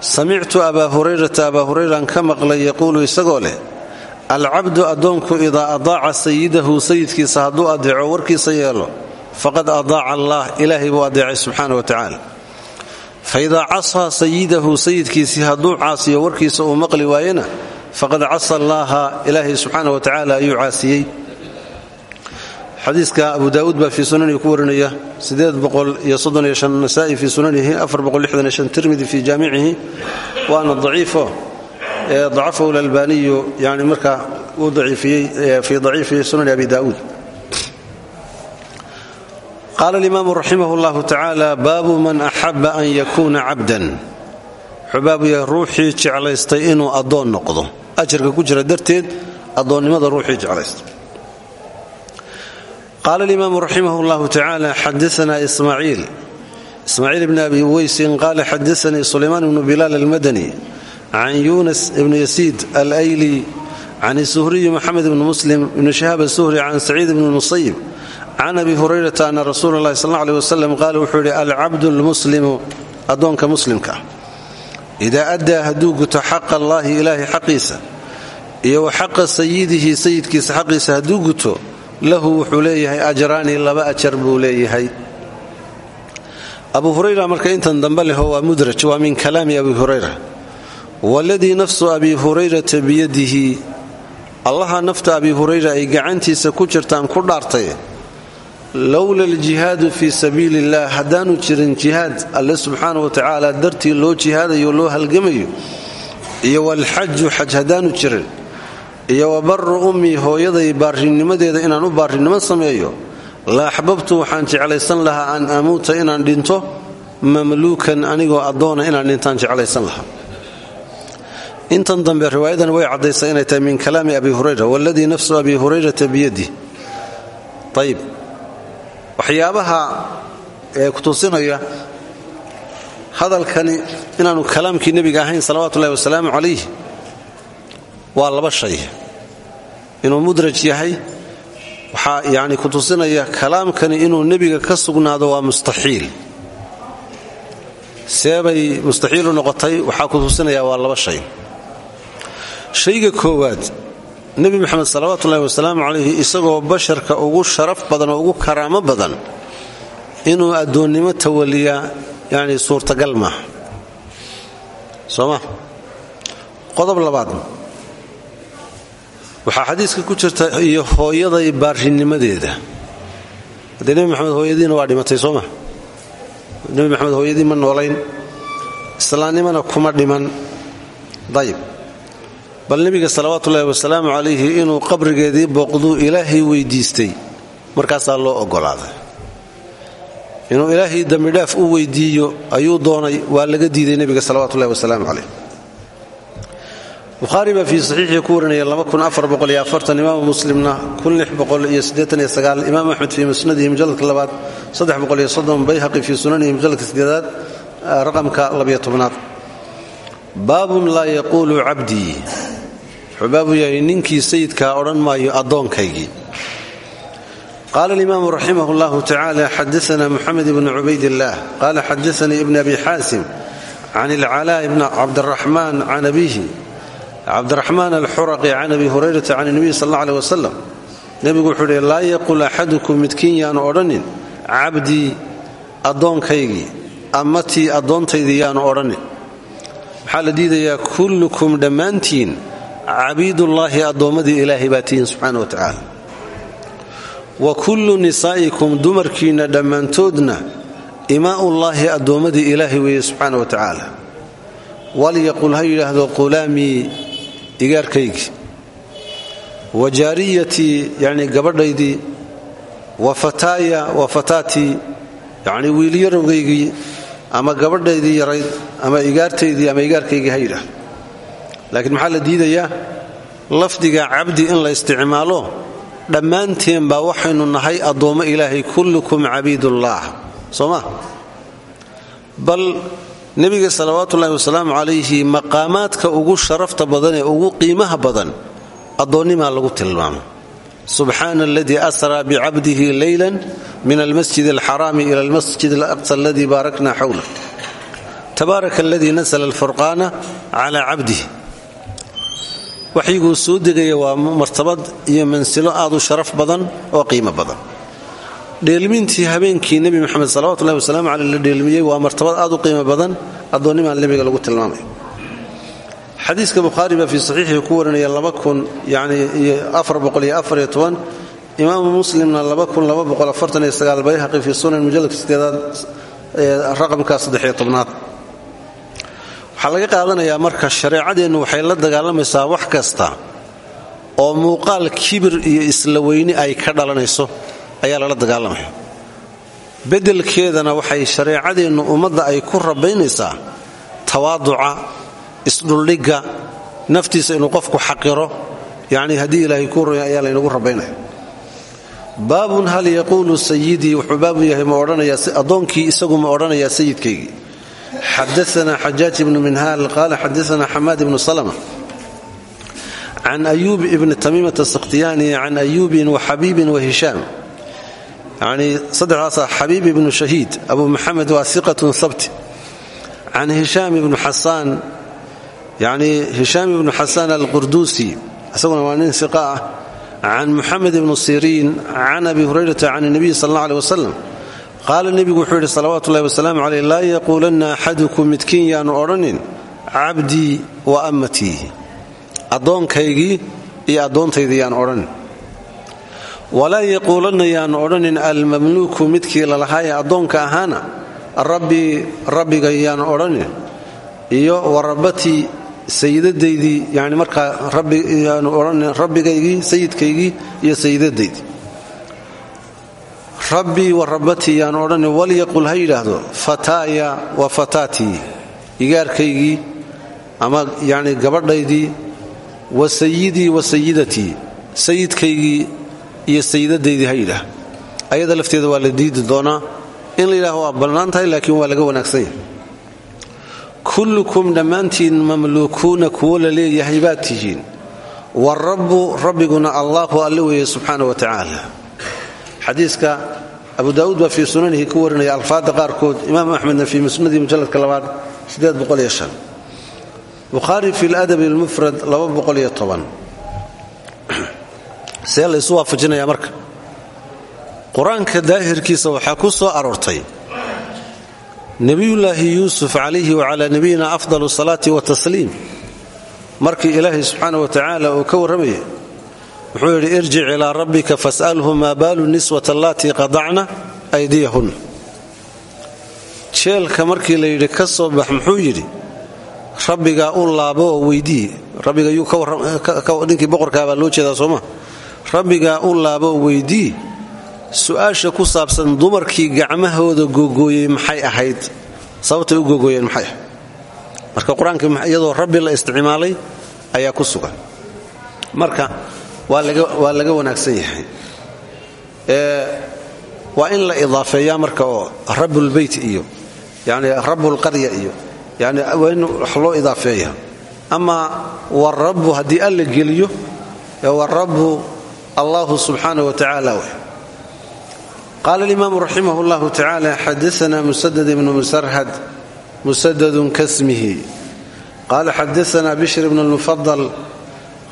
samictu abaa hurayrata abaa hurayran ka maqlay yaquulu isagoo leh alcabdu addoonku idaa adaaca sayidahu sayidkiisa hadduu adeeco warkiisa yeelo faqad adaaca allah ilaahay buu adeecay subxaana wa tacaala. Fa idaa casaa sayidahu sayidkiisii hadduu caasiyo warkiisa uu maqli waayena faqad casa allaaha ilaahay subxaana wa tacaala ayuu caasiyey. Xadiiska abu daauud baa fii sunanihi ku warinaya nasaai fii sunanihi tirmidi fii jaamicihi waana daciifo dacafahu lalbaniyu yani markaa uu daciifiyey fii daciifi sunani abi daauud qaala alimaamu raximah llahu tacaala baabu man axaba an yakuuna cabdan wuxuu baabu yahay ruuxii jeclaystay inuu addoon noqdo ajarka ku jira darteed addoonnimada ruuxii jeclaystay qaala alimaamu raximah llahu tacaala xadaana ismaaciil ismaaciil bni abi weysin qaala xadaanii sulaymaan bnu bilaal almadani can yunas ibni yasiid alayli can suhriyi moxamed bni muslim ibni shahaab asuhri can saciid bni musayib can abi hurayrata ana rasuula allahi sal alla aleh wasalam qaala wuxuu yidhi alcabdu lmuslimu addoonka muslimka idaa addaa hadduu guto xaqa allaahi ilaahay xaqiisa iyo wa xaqa sayidihi sayidkiisa xaqiisa hadduu guto lahu wuxuu leeyahay ajraani laba ajar buu leeyahay abu hurayra marka intan dambe leho waa mudraj waa min kalaami abi hurayra waladii nafsu abi hurayrata biyadihi allaha nafta abi hurayra ay gacantiisa ku jirtaan ku dhaartay lowla aljihaadu fii sabiili illah haddaanu jirin jihaad alle subxaana wa tacaala dartii loo jihaadayo loo halgamayo iyo walxaju xaj haddaanu jirin iyo wa barru ummii hooyaday baarinimadeeda inaan u baarinimo sameeyo la axbabtu waxaan jeclaysan lahaa an amuuta inaan dhinto mamluukan anigoo addoona inaan dhintaan jeclaysan lahaa. Intan dambe riwaayadan way caddaysaa inay tahay kalaami abi hurayra waladii nafsu abi hurayrata biyadih ayib waxyaabaha ee kutusinaya hadalkani inaanu kalaamkii nebiga ahayn salawaatu ullahi wasalaamu calayh waa laba shay. Inuu mudraj yahay waxaa yani kutusinaya kalaamkani inuu nebiga ka sugnaado waa mustaxiil. Seebay mustaxiilu noqotay waxaa kutusinaya waa laba shay. Shayga koowaad nebi moxamed salawaatu ullahi wasalaamu calayhi isagoo basharka ugu sharaf badan oo ugu karaamo badan inuu addoonnimo tawaliyaa yani suurtagal maaha sooma qodob labaad. Waxaa xadiiska ku jirta iyo hooyaday baarinimadeeda. Haddee nebi maxamed hooyadiina waa dhimatay sooma nebi maxamed hooyadii ma noolayn islaamnimana kuma dhiman. Dayib bal nebiga salawaatuullaahi wasalaamu calayhi inuu qabrigeedii booqduu ilaahay weydiistay markaasaa loo oggolaaday inuu ilaahay dembidhaaf u weydiiyo ayuu doonay waa laga diiday nebiga salawatullahi wasalaamu calayh bukhaari baa fii saxiixii ku warinaya imaamu muslimna imaam axmed fii musnadihi mujaladka labaad bayhaqi fii sunanihi mujaladka sideedaad raqamka labyotobnaad baabun laa yaquulu cabdii wuxuu baabu yahay ninkii sayidkaa odhan maayo addoonkaygii qaala alimaamu raximah llahu tacala xadaana muxamed ibnu cubaydillaah qaala xadaanii ibn abi xaasim can ilcalaa ibn cabdiraxmaan can abiihi cabdiraxmaan alxuraqi can abi hurayrata can nebiy sal alla aleh wasalam nebigu wuxuu ihi laa yaqul axadukum midkiin yaanu odhanin cabdii addoonkaygii amatii addoontaydii yaanu odhanin. Maxaa la diidayaa kullukum dhammaantiin cabiidullaahi addoommadii ilaahay baa tihiin subxaana wa tacaala. Wa kullu nisaa'ikum dumarkiinna dhammaantoodna imaa'ullaahi addoommadii ilaahay weeye subxaana wa tacaala. Walyaqul ha yidhaahdo qulaamii igaarkaygii. Wa jaariyatii yacnii gabadhaydii. Wa fataaya wa fataatii yacnii wiilyarowgaygii ama gabadhaydii yarayd ama igaartaydii ama igaarkaygii ha yidhaahdo laakiin maxaa la diidayaa? Lafdiga cabdi in la isticmaalo dhammaanteen baa waxaynu nahay addoommo ilaahay kullukum cabiidullaah soo ma? Bal nebiga salawaatuullaahi wasalaamu calayhi maqaamaadka ugu sharafta badan ee ugu qiimaha badan addoonnimaa lagu tilmaamo. Subxaana aladii asraa bicabdihi leylan min almasjid alxaraami ila almasjid alaqsa aladii baarakna xawlah tabaaraka aladii nasla alfurqaana calaa cabdihi waxyiguu soo degaya waa martabad iyo mansilo aad u sharaf badan oo qiimo badan. Dheelmintii habeenkii nebi moxamed salawatullahi wasalaamu caleyh la dheelmiyey waa martabad aad u qiimo badan addoonnimaa nebiga lagu tilmaamay. Xadiiska bukhaari baa fii saxiixii ku warinaya imaamu muslimna bayhaqi fii sunan mujaladka sideedaad raqamka saddexiyo tobnaad waxaa laga qaadanayaa marka shareecadeennu waxay la dagaalamaysaa wax kasta oo muuqaal kibir iyo isla weyni ay ka dhalanayso ayaa lala dagaalamaya beddelkeedana waxay shareecadeennu ummadda ay ku rabaynaysaa tawaaduca isdhuldhigga naftiisa inuu qofku xaqiro yacnii haddii ilaahay kuu roya ayaa laynagu rabaynaya baabun hal yaquulu sayidii wuxuu baabu yahay ma odhanayaaddoonkii isagu ma odhanayaa sayidkaygii xadaana xajaaj ibnu minhaal qaala xadaana xamaad ibnu salma can ayuub ibni tamiimata sakhtiyaani can ayuubin wa xabiibin wa hishaam yanii saddexdaasa xabiib ibnu shahiid abu maxamed waa iqatun habti can hishaam ibnu xasaan yanii hishaam ibnu xasaan alqurduusi isaguna waa nin iqa ah can muxamed ibnu siriin can abi hurayrata can nabiyi sal alla aleh wasalam qaala nebigu wuxuu yidhi salawaatu ullahi wasalaamu caleyh laa yaquulanna axadukum midkiin yaanu odhanin cabdii wa ammatii addoonkaygii iyo addoontaydii yaanu odhanin. Walaa yaquulanna yaanu odhanin almamluuku midkii lalahaayee addoonka ahaana rabbii rabbiga yaanu odhanin iyo warabatii sayidadaydii yani markaa rabbigaygii sayidkaygii iyo sayidadaydii rabbii wa rabbatii yaan odhan walyaqul ha yidhaahdo fataaya wa fataatii igaarkaygii ama yani gabadhaydii wa sayidii wa sayidatii sayidkaygii iyo sayidadaydii ha yidhaah. Ayada lafteeda waa la diidi doonaa in la yidhahdo waa bannaan tahay laakiin waa laga wanaagsan yahay. Kullukum dhammaantiin mamluukuuna kuwo la leeyahay baad tihiin. Warabbu rabbiguna allahu alle weeye subxaana wa tacaala xadiiska abu daauud baa fii sunanihi ku warinaya alfaada qaarkood imaam axmedna fii musnadii mujaladka labaad bukhaari fi ladabi lmufrad see laysu waafajinaya marka. Qur'aanka daahirkiisa waxaa ku soo aroortay nebiyullaahi yuusuf calayhi wacalaa nabiyina afdal salaati watasliim markii ilaahay subxaana wa tacaala uu ka warramaya wuxuu yidhi irjic ilaa rabbika fas'alhu maa baalu niswata allatii qadacna aydiyahun. Jeelka markii la yidhi ka bax muxuu yidhi rabbigaa u laabo oo weydii. Rabbiganinkii boqorkaabaa loo jeedaa sooma rabbigaa u laabo oo weydii su'aasha ku saabsan dumarkii gacmahooda googooyey maxay ahayd? Sababtay u googooyeen maxay? Marka qur'aanka iyadoo rabbi la isticmaalay ayaa ku sugan. Marka waa laga wanaagsan yahay. Waa in la idaafeeyaa marka oo rabbulbeyt iyo yani rabbulqarya iyo yani waa in wax loo idaafeeya ama warabbu haddii alla geliyo warabbu allahu subxaana wa tacaala w qaala alimaamu raximah llahu tacaala xadaana musadad ibnu musarhad musadadun kasmihi. Qaala xadaana bishr ibn lmufadal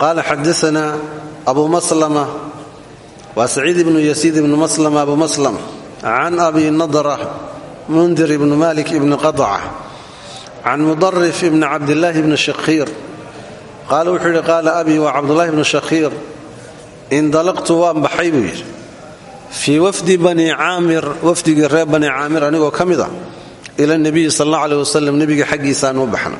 qaala xadaana abu maslama waa saciid ibnu yasiid ibnu maslama abu maslam can abi nadra mundir ibnu malik ibni qadca can mudarif ibni cabdillaahi ibni shakhiir qaala wuxuu yidhi qaala abii waa cabdullahi ibnu shakhiir indalaqtu waan baxay buu yidhi. Fii wafdi bani caamir wafdigii reer bani caamir anigoo ka mid a ila nebiyi sal alla aleh wasalam nebiga xaggiisaan u baxna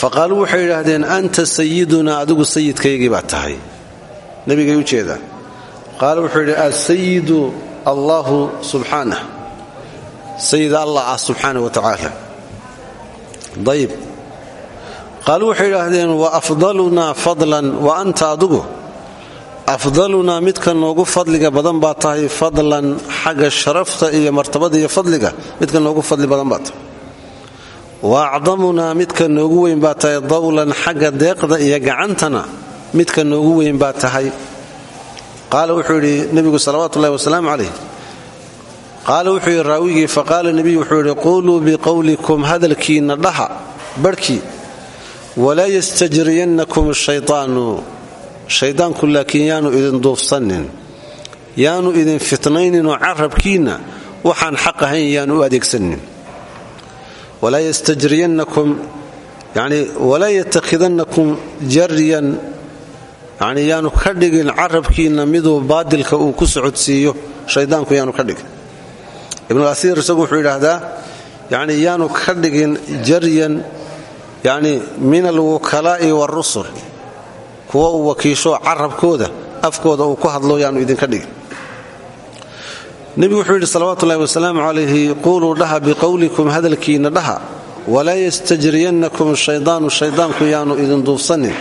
faqaaluu waxay yidhaahdeen anta sayidunaa adigu sayidkaygii baa tahay nebigay u jeedaan qaala wuxuu yidhi asayidu allahu subxaanah sayid allah ah subxaana wa tacaala ayib qaaluu waxay yidhaahdeen wa afdalunaa fadlan wa anta adigu afdalunaa midka noogu fadliga badan baa tahay fadlan xagga sharafta iyo martabada iyo fadliga midka noogu fadli badan baa tahay wa midka noogu weyn baa tahay dawlan xagga deeqda iyo gacantana midka noogu weyn baa tahay. Qaala wuxuu yidhi nebigu salawaatu ullahi wasalaamu calayh. Qaala wuxuu yidhi raawigii faqaala nebiyu wuxuu yidhi quuluu biqowlikum hadalkiinna dhaha barhkii walaa yastajriyannakum shaytaanu shaydaanku laakiin yaanu idin duufsanin yaanu idin fitnayninoo carabkiinna waxaan xaq ahayn yaanu u adeegsanin walaa yatakhidannakum jaryan yacnii yaanu ka dhigin carabkiinna miduu baadilka uu ku socodsiiyo shayddaanku yaanu ka dhigin. Ibnuasiir isagu wuxuu yidhaahdaa yacnii yaanu ka dhigin jaryan yacnii min alwukalaa'i waarusul kuwa uu wakiisho carabkooda afkooda uu ku hadlo yaanu idinka dhigin nebigu wuxuu yidhi salawaatu ullahi wasalaamu calayhi quuluu dhaha biqowlikum hadalkiinna dhaha walaa yastajriyannakum shaydaanu shaydaanku yaanu idin duufsanin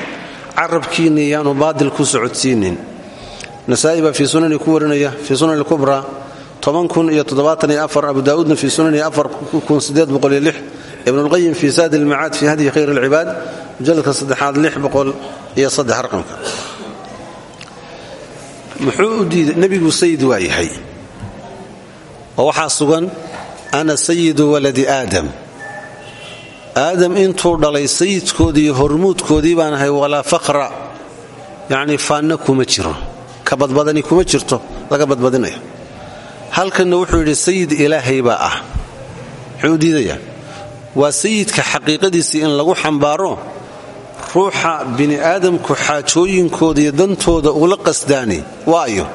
carabkiinni yaanu baadil ku socodsiinin. Nasaa'i baa fii sunani ku warinaya fii sunani kubra abu daauudna fii sunani ibnulqayim fii saadi ilmacaad fii hadyi khayr alcibaad mujaladka saddexaad raqamka muxuu u diiday nebigu sayid waa yahay oo waxaa sugan ana sayidu waladi aadam. Aadam intuu dhalay sayidkoodii hormuudkoodii baan ahay walaa faqra. Yacnii faanna kuma jiro. Ka badbadani kuma jirto laga badbadinaya halkanna wuxuu yidhi sayid ilaahay baa ah. Muxuu diidayaa? Waa sayidka xaqiiqadiisii in lagu xambaaro ruuxa bini aadamku xaajooyinkooda iyo dantooda ula qasdaani. Waayo.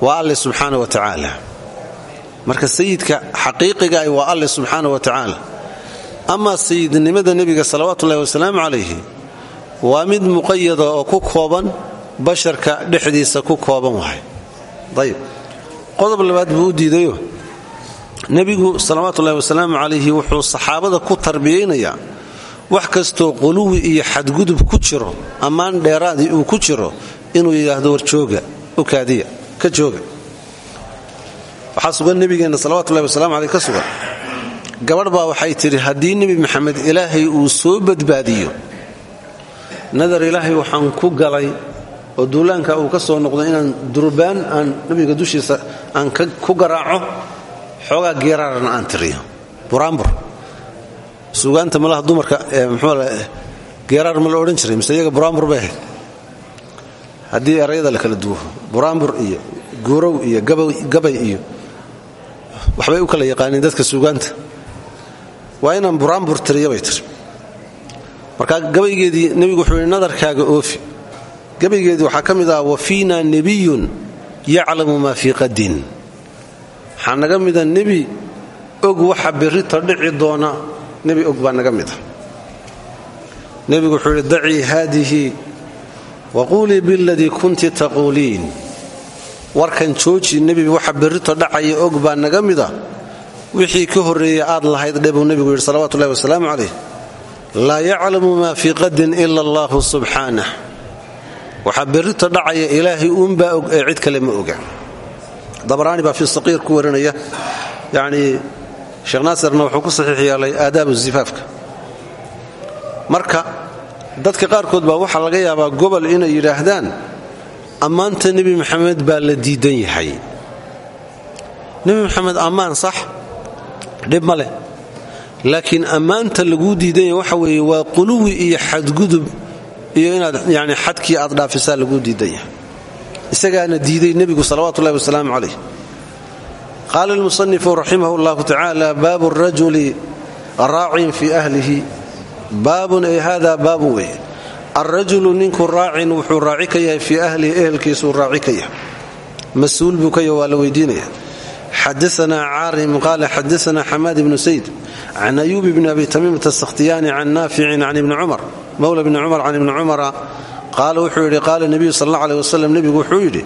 Waa alle subxaana wa tacaala marka sayidka xaqiiqiga waa alle subxaana wa tacaala amaa sayidnimada nebiga salawaatuullahi wasalaamu calayhi waa mid muqayada oo ku kooban basharka dhexdiisa ku kooban wahay ayb qodob labaad buu u diidayo. Nebigu salawaatuullahi wasalaamu calayhi wuxuu saxaabada ku tarbiyaynayaa. Wax kastoo quluwi iyo xadgudub ku jiro ammaan dheeraadii uu ku jiro inuu yidhaahdo war jooga ukaadiya ka jooga waxaa sugan nebigeenna salawatullahi wasalamu caleyh ka sugan. Baa waxay tidhi haddii nebi maxamed ilaahay uu soo badbaadiyo nadar ilaahay waxaan ku galay oo duulaanka uu ka soo noqdo inaan durbaan aan nebiga dushiisa aan ku garaaco xoogaa geeraarana aan tiriyo. Buraanbur suugaanta malaha dumarka geeraar ma la odhan jiray mise iyaga buraanbur bay ahayd. Haddii kala duwo buraanbur iyo guurow iyo gabay iyo waxbay u kala yaqaaniin dadka suugaanta. Waa inaan buraanbur tiriya bay tiri markaa gabaygeedii nebigu wuxuu yidhi nadarkaaga oofi. Gabaygeedii waxaa ka mid ah wa fiina nebiyun yaclamu maa fii qadin waxaa mida nebi og waxa berrita dhici doona. Nebi og baa naga mida nebigu wuxuu yidhi dacii haadihi waquulii biladii kunti taquuliin warkan jooji nebi waxa berrito dhacaya og baa naga mida. Wixii ka horreeyey aad lahayd dhe buu nebigu yidhi salawatullahi wasalaamu calayh. Laa yaclamu maa fii qadin ila allahu subxaanah waxaa berrito dhacaya ilaahay uunbaa og ee cid kale ma oga. Dabaraani baa fii saqiir ku warinaya. Yacnii sheekh naasirna wuxuu ku saxiix yeelay aadaabu marka dadka qaarkood baa waxaa laga yaabaa gobol inay yidhaahdaan ammaanta nebi maxamed baa la diidan yahay. Nebi maxamed ammaan sax? Dhib ma leh. Laakiin ammaanta laguu diidan yahay waxa weeye waa quluwi iyo xadgudub iyo inaad yani xadkii aad dhaafisaa laguu diidan yahay. Isagaana diiday nebigu salawatullahi wasalaamu calayh. Qaala almusanifu raximah llahu tacaala baabu rajuli raacin fii ahlihi. Baabun ay hada baabun weeye alrajulu ninku raacin wuxuu raaci ka yahay fii ahlihi ehelkiisuu raaci ka yahay mas'uul buu ka yahy waa la weydiinaya xadaanaa caarim qaala xadaanaa xamaad ibnu sayd can ayuubi bni abi tamiimata sakhtiyaani can naaficin can ibni cumar mowla bni cumar can ibni cumara qaala wuxuu yidhi qaala nebiyu sal alla aleh wasalam nebigu wuxuu yidhi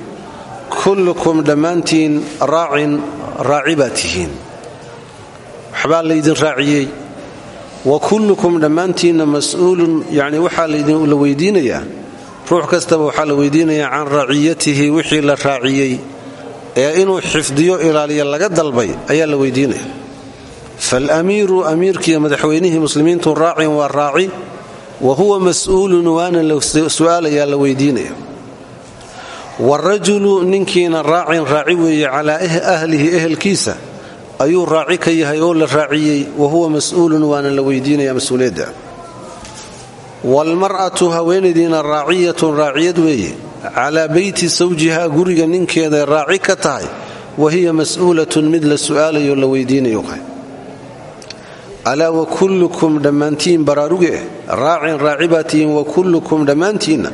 kullukum dhammaantiin raacin raaci baa tihiin waxbaa laydin raaciyey wa kullukum dhammaantiinna mas'uulun yacni waxaa la weydiinayaa. Ruux kastaba waxaa la weydiinayaa can raciyatihi wixii la raaciyey. Ee inuu xifdiyo ilaaliya laga dalbay ayaa la weydiinaya faalamiiru amiirkiiyo madaxweynihii muslimiintu raacin waa raaci. Wa huwa mas'uulun waana la su'aalayaa la weydiinaya warajulu ninkiina raacin raaci weeye calaa ahlihi ehelkiisa ayuu raaci ka yahay oo la raaciyey wa huwa mas'uulun waana la weydiinaya mas'uuliyadda. Waalmar'atu haweenaydiina raaciyatun raaciyad weeye. Calaa beyti sawjiha guriga ninkeeday raaci ka tahay wa hiya mas'uulatun mid la su'aalayo la weydiinayo alaa wakullukum dhammaantiin baraaruge raacin raaci baa tihiin wakullukum dhammaantiinna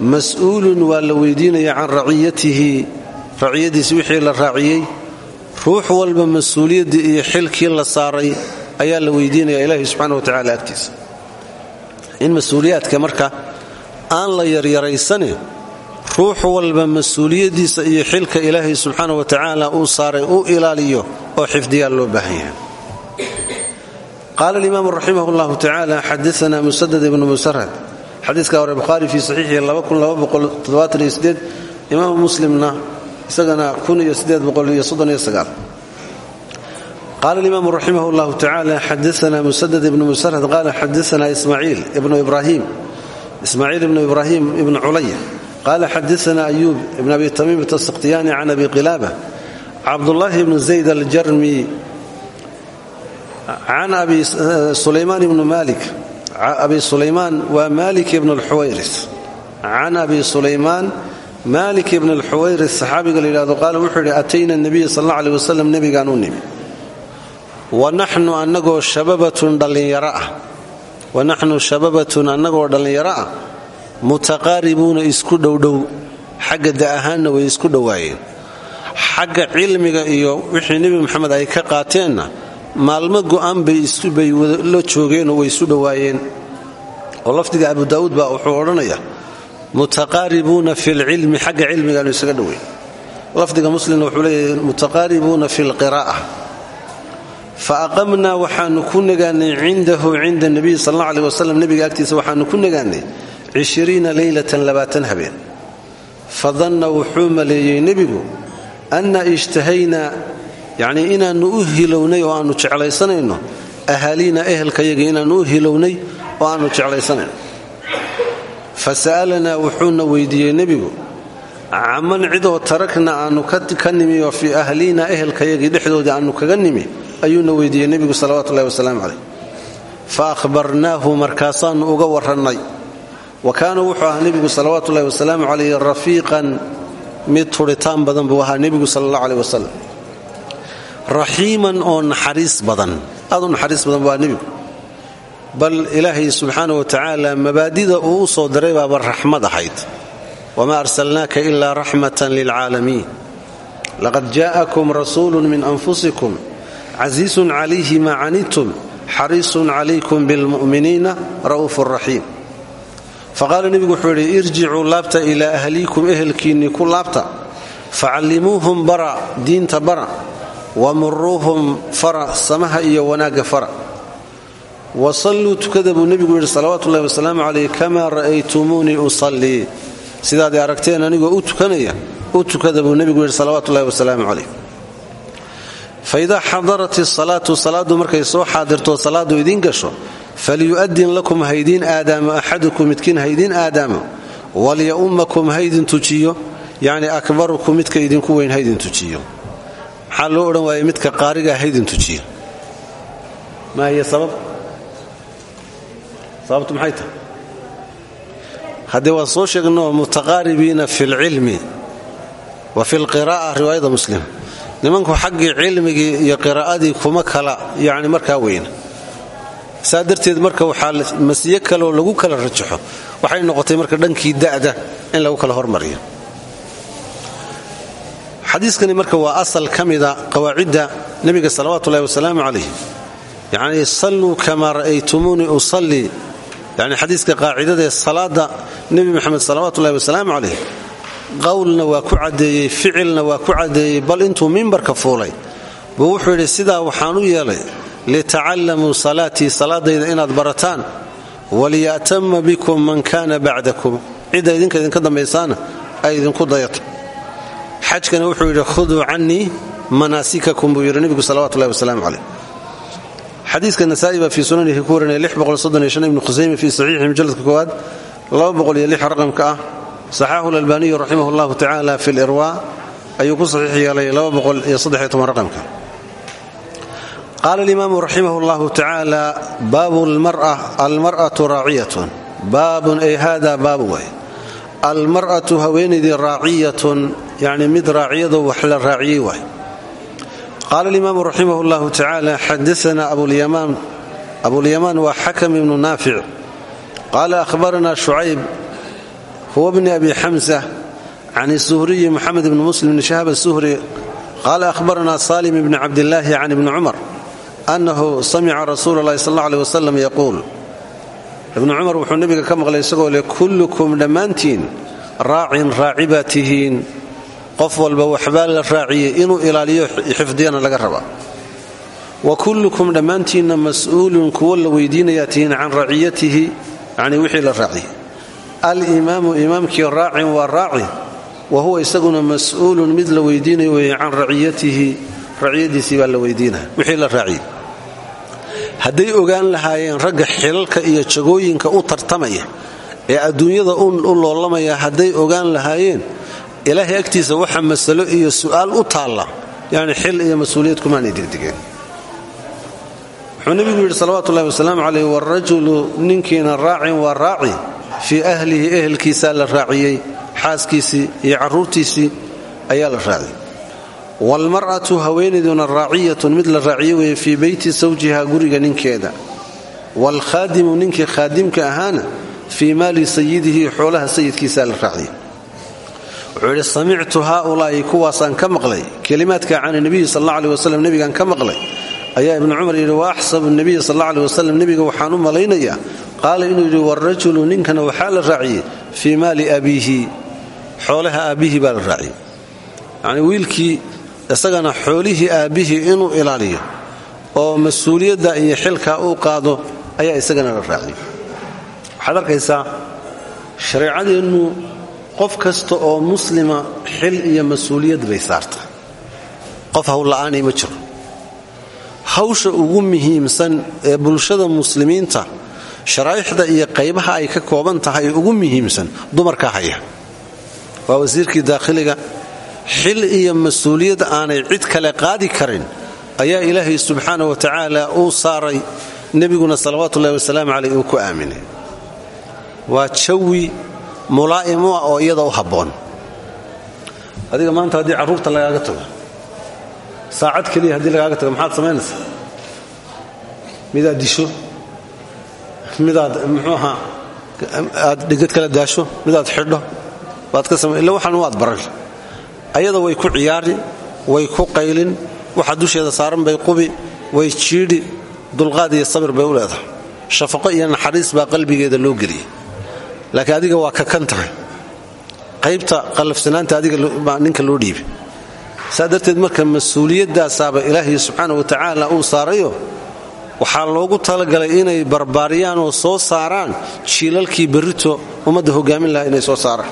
mas'uulun la weydiinaya can raciyatihi raciyadiisi wixii la raaciyey ruux walba mas'uuliyaddii iyo xilkii la saaray ayaa la weydiinaya ilaahi subxaana wa tacala agtiisa. In mas'uuliyaadka marka aan la yaryaraysane ruux walba mas'uuliyaddiisa iyo xilka ilaahay subxaana wa tacaala uu saaray u ilaaliyo oo xifdiyaa loo baahan yahay. Qaala alimaamu raximah llahu tacaala xadaana musadad ibnu musarad xadiiska hore bukhaari fii saxiixi imaamu muslimna isagana qaala alimaamu raximah llahu tacaala xadaana musadad ibnu musarad qaala xadaana ismaaciil ibnu ibrahim ismaaciil ibnu ibrahim ibnu culaya qaala xadaana ayuub ibn abi tamiimata asikhtiyaani can abi qilaaba cabdullaahi ibnu zayd aljarmi can abi sulaymaan ibnu malik abi sulaymaan waa malik ibn alxuwayris can abi sulaymaan malik ibn alxuwayris saxaabiga la yidhahdo qaala wuxuu yidhi atayna nabiya sal alla aleh wasalam nebigaan u nimi. Wa naxnu annagoo shababatun dhallinyaro ah. Wa naxnu shababatun annagoo dhallinyaro ah. Mutaqaaribuuna isku dhowdhow xagga da ahaanna way isku dhowaayeen. Xagga cilmiga iyo wixii nebi moxamed ay ka qaateenna maalmo go'an bay la joogeenoo way isu dhowaayeen. Oo lafdiga abu baa wuxuu odhanaya mutaqaaribuuna fi lcilmi xagga cilmigaanu isaga dhoweyn. Lafdiga muslimna wuxuu leeyahay mutaqaaribuuna fi lqiraa'a fa aqamnaa waxaanu ku nagaanay cindahu cinda nabiy sal alla aleh wasalam nebiga agtiisa waxaanu ku nagaanay cishiriina leylatan labaatan habeen. Fadanna wuxuu maleeyey nebigu anna ishtahaynaa yacnii inaannu u hilownay oo aannu jeclaysanayno ahaaliina ehelkayaga inaannu u hilownay oo aannu jeclaysanayno fa sa'alanaa wuxuuna weydiiyey nebigu caman cidoo tarakna aannu ka nimi oo fii ahliina ehelkayagii dhexdoodii aannu kaga nimi ayuuna weydiiyey nebigu salawatullahi wasalaamu calayh. Fa ahbarnaahu markaasaannu uga warrannay wa kaana wuxuu ahaa nebigu salawaatuullahi wasalaamu calayh rafiiqan mid tudhitaan badan buu ahaa nebigu sala allah aleh wasalam raxiiman oo badan. Aad u badan buu ahaa nebigu bal ilaahay subxaana wa tacaala mabaadida uu u soo diray baaba raxmad ahayd. wamaa arsalnaaka ilaa raxmatan lilcaalamiin laqad jaa'akum rasuulu min anfusikum casiisun calayhi maa canidtum xariisun calaykum bilmu'miniina ra'uufu raxiim. faqaala nebigu wuxuu yidhi irjicuu laabta ilaa ahliikum ehelkiinnii ku laabta. facallimuuhum bara diinta bara. wamuruuhum fara samaha iyo wanaagga fara wasalluu tukada buu nebigu yidhi salawaatuullahi wasalaamu calayh kamaa ra'aytumuunii usallii. Sidaad aragteen anigoo u tukanaya u tukada buu nebigu yidhi salawaatuullahi wasalaamu calayh. Faidaa xadarat isalaatu salaaddu markay soo xaadirto salaaddu idiin gasho falyu'adin lakum haydiin aadaamo axadukum midkiin haydiin aadaamo walya'ummakum haydin tujiyo yacni akbarukum midka idinku weyn haydin tujiyo. Maxaa loo odhan midka qaarigaa haydin tujiyo. Maa hiya sabab sababtu maxay tahay? Haddee waan soo sheegnoo mutaqaaribiina fi lcilmi wa fi lqiraa'a riwaayada muslim. Nimanku xaggii cilmigii iyo qiraa'adii kuma kala yacni markaa weyna saa marka waxaa masiye kaleoo lagu kala rajaxo waxay noqotay marka dhankii da'da in lagu kala hormariyo. Xadiiskani marka waa asal ka mida qawaacidda nebiga salawaatuullahi wasalaamu calayh yacnii salluu kamaa ra'aytumuunii yacni xadiiska qaacidadaee salaadda nebi moxamed salawaatuullahi wasalaamu calayh qowlna waa ku caddeeyey ficilna waa ku caddeeyey bal intuu mimbarka fuulay buu wuxuu yidhi sidaa waxaan u yeelay litacallamuu salaatii salaadayda inaad barataan waliya'tama bikum man kaana bacdakum. Cidda idinka idinka dambaysaana ay idinku dayato. Xajkana wuxuu yidhi khuduu cannii manaasikakum buu yidhi nebigu salawatullahi wasalaamu caleyh xadiiska nasaa'i baa fii sunanihi ku warinaya ibnu khusayme fii saxiixi mujalladka koowaad raqamka ah. Saxaaxu lalbaaniyu raximah llahu tacaala fi lirwaa ayuu ku saxiix yeelay raqamka. Qaala alimaamu raximah llahu tacaala baabu almar'atu raaciyatun. Baabun ay hada baabu way. Almar'atu haweenaydii raaciyatun yani mid raaciyadoo wax la raaciyey waay qaala alimaamu raximah llahu tacaala xadaana abulyamaan waa xakam ibnu naafic qaala ahbaranaa shucayb huwa bni abi xamsa can suhriyi moxamed ibni muslim bni shahab asuhri qaala ahbaranaa salim ibni cabdillaahi can ibni cumar annahu samica rasuula llahi sal alla aleh wasalam yaquul ibnu cumar wuxuu nebiga ka maqlay isagoo leh kullukum dhammaantiin raacin raaci baa tihiin qof walba waxbaa la raaciyey inuu ilaaliyo xifdiyana laga rabaa. Wa kullukum dhammaantiinna mas'uulun kuwo la weydiinayaa tihiin can wixii la raaciyey alimaamu imaamkii raacin waa raaci wa huwa isaguna mas'uulun mid la weydiinayo weeye can raciyatihi raciyadiisii baa la weydiinaya wixii la raaciyey hadday ogaan lahaayeen ragga xilalka iyo jagooyinka u tartamaya ee adduunyada u loolamaya hadday ogaan lahaayeen ilaahay agtiisa waxa masalo iyo su'aal u taalla yacni xil iyo mas'uuliyad kumaanay degdegeen wuxuu nebigu yidhi salawatullahi wasalaamu caleyh warajulu ninkiina raacin waa raaci fii ahlihi ehelkiisaa la raaciyey xaaskiisii iyo carruurtiisii ayaa la raaciyey waalmar'atu haweenayduna raaciyatun mid la raaciye weeye fii beyti sawjiha guriga ninkeeda. Waalkhaadimu ninkii khaadimka ahaana fii maali sayidihi xoolaha sayidkiisaa la raaciyey wuxuu yidhi samictu haaulaa'i kuwaasaan ka maqlay. Kelimaadka can nebiyi sal alla aleh wasalam nebigaan ka maqlay. Ayaa ibnu cumar yidhi wa axsabu nebiya sal alla aleh nebiga waxaan u malaynayaa qaala inuu yidhi warajulu ninkana waxaa la raaciyey fii maali abiihi xoolaha aabbihi baa la raaciyey. Yacnii wiilkii isagana xoolihii aabbihii inuu ilaaliyo oo mas'uuliyadda iyo xilkaa uu qaado ayaa isagana la raaciyey. Waxaad arkaysaa shareecadeennu qof kasta oo muslima xil iyo mas'uuliyad bay saarta qof howla'aani ma jiro. Hawsha ugu muhiimsan ee bulshada muslimiinta sharaa'ixda iyo qaybaha ay ka kooban tahay ugu muhiimsan dumarka haya. Waa wasiirkii daakhiliga xil iyo mas'uuliyad aanay cid kale qaadi karin ayaa ilaahay subxaana wa tacaala uu saaray nebiguna salawaatuullahi wasalaamu caleyh uu ku aaminay. Waa jawi mulaa'im u ah oo iyada u habboon. Adiga maanta haddii carruurta lagaaga tago saacad keliya haddii lagaaga tago maxaad samaynaysaa? Midaad disho? Midaad muxuu ahaa aad dhigad kala daasho? Midaad xidho? Baad ka sama illa waxaan waad baran ayada way ku ciyaari way ku qaylin waxa dusheeda saaran bay qubi way jiidhi dulqaad iyo sabir bay u leedahay. Shafaqo iyo naxariis baa qalbigeeda loo geliyey laakiin adiga waa kakan tahay. Qaybta qallafsanaanta adiga ninka loo dhiibay saa marka mas'uuliyadaasaaba ilaahay subxaana wa tacaala uu saarayo waxaa loogu talagalay inay barbaariyaan oo soo saaraan jiilalkii berrito ummadda hogaamin lahaa inay soo saaraan.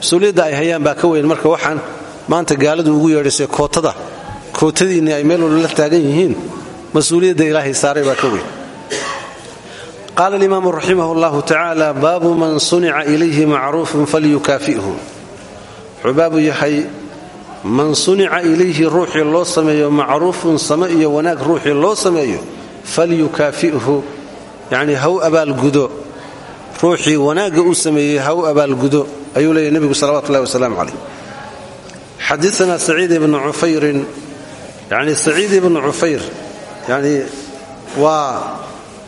Mas'uuliyadda ay hayaan baa ka weyn marka waxaan maanta gaaladu ugu yeedhaysay kootada. Kootadiinni ay meel walba la taagan yihiin. Mas'uuliyadda saaray baa ka weyn qaala alimaamu raximah llahu tacaala baabu man sunica ilayhi macruufun falyukaafi'hu wuxuu baabu yahay man sunica ilayhi ruuxii loo sameeyo macruufun same iyo wanaag ruuxii loo sameeyo falyukaafi'hu yacnii haw abaalgudo ruuxii wanaagga uu sameeyey haw abaalgudo ayuu leeyahy nebigu salawatu ullahi wasalaamu calayh xadaana saciid ibnu cufayrin yani saciid ibnu cufayr yani waa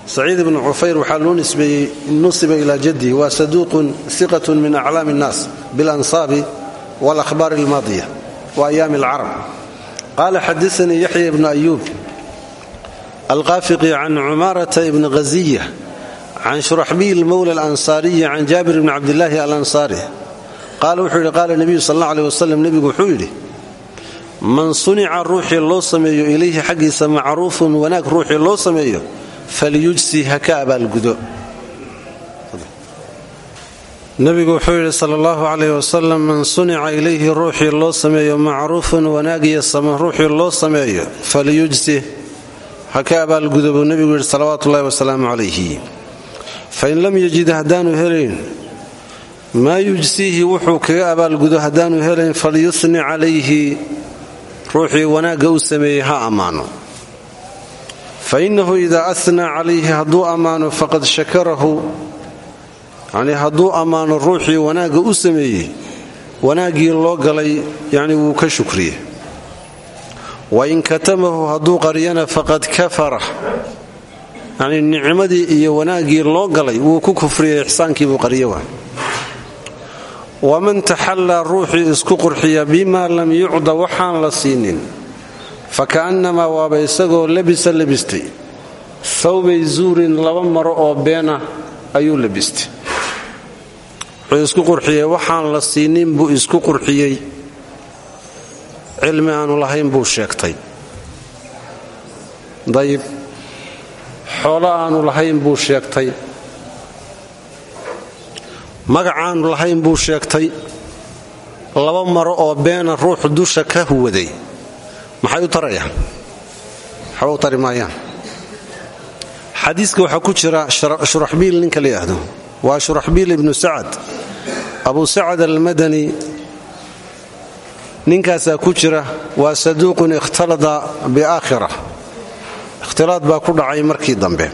saciid ibnu cufayr waxaa loo nisbeeyey nusiba ilaa jaddi waa saduuqun iqatun min aclaami اnnaas biاlansaabi wاlahbaari اlmaadiya wa ayaami اlcarab qaala xadaanii yaxya ibnu ayuub alqaafiqi can cumaarata ibni ghaziya can shuraxbiil mowla alansaariyi can jaabir bni cabdillaahi alansaari qaala wuxuu yidhi qaala nebiyu sal alla aleh wasalam nebigu wuxuu yidhi man sunica ruuxii loo sameeyo ilayhi xaggiisa macruufun wanaag ruuxii loo sameeyo falyujsi ha ka abaalgudo nebigu wuxuu yidhi sal allahu calayh wasalam man sunica ilayhi ruuxii loo sameeyo macruufun wanaag iyo ruuxii loo sameeyo falyujsi ha ka abaalgudo buu nebigu yidhi salawaatu ullahi wasalaamu calayhi fain lam yajid haddaanu helayn maa yujsiihi wuxuu kaga abaalgudo haddaanu helayn falyusni calayhi ruuxii wanaagga u sameeyey ha ammaano fa innahu idaa asnaa calayhi hadduu ammaano faqad shakarahu yacnii hadduu ammaano ruuxii wanaagga u sameeyey wanaaggii loo galay yacni wuu ka shukriye wain katamahu hadduu qariyana faqad kafara yacnii nicmadii iyo wanaaggii loo galay wuu ku kufriyey ixsaankiibuu qariyo waa waman taxallaa ruuxii isku qurxiya bimaa lam yucda waxaan la siinin fa ka'annamaa waaba isagoo labisa labistay thawbay zuurin laba maro oo beena ayuu labistay wuxuu isku qurxiyey waxaan la siinin buu isku qurxiyey cilmi aanu lahayn buu sheegtay dayib xoolo aanu lahayn buu sheegtay magacaanu lahayn buu sheegtay laba maro oo beena ruux dusha ka huwaday maxay u tarayaan waxba u tari maayaan. Xadiiska ku jira shuraxbiil ninka la yidhaahdo. Waa shuraxbiil ibnu sacad. Abu sacad almadani ninkaasaa ku jira waa saduuqun ikhtalada biaakhira. Ikhtilaad baa ku dhacay markii dambe.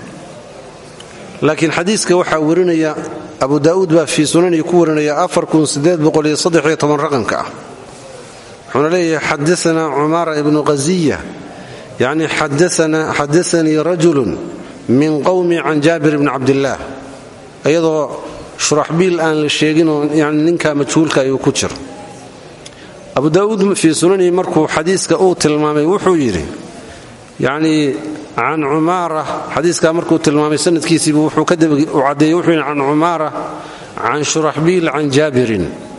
Laakiin xadiiska waxaa warinaya abu daa'uud baa fii sunanii ku warinaya raqamka ah wuxuuna leeyahay xadaanaa cumaara ibnu qaziya yacni xadaanii rajulun min qowmi can jaabir bni cabdillaah iyadoo shuraxbiil aan la sheeginoo yani ninka majhuulka ayuu ku jiro abu daa'uud fii sunanii markuu xadiiska uu tilmaamay wuxuu yidhi yacnii can cumaara xadiiskaa markuu tilmaamay sanadkiisiibu wuxuu ka caddeeyey wuxuu yidhi can cumaara can shuraxbiil can jaabirin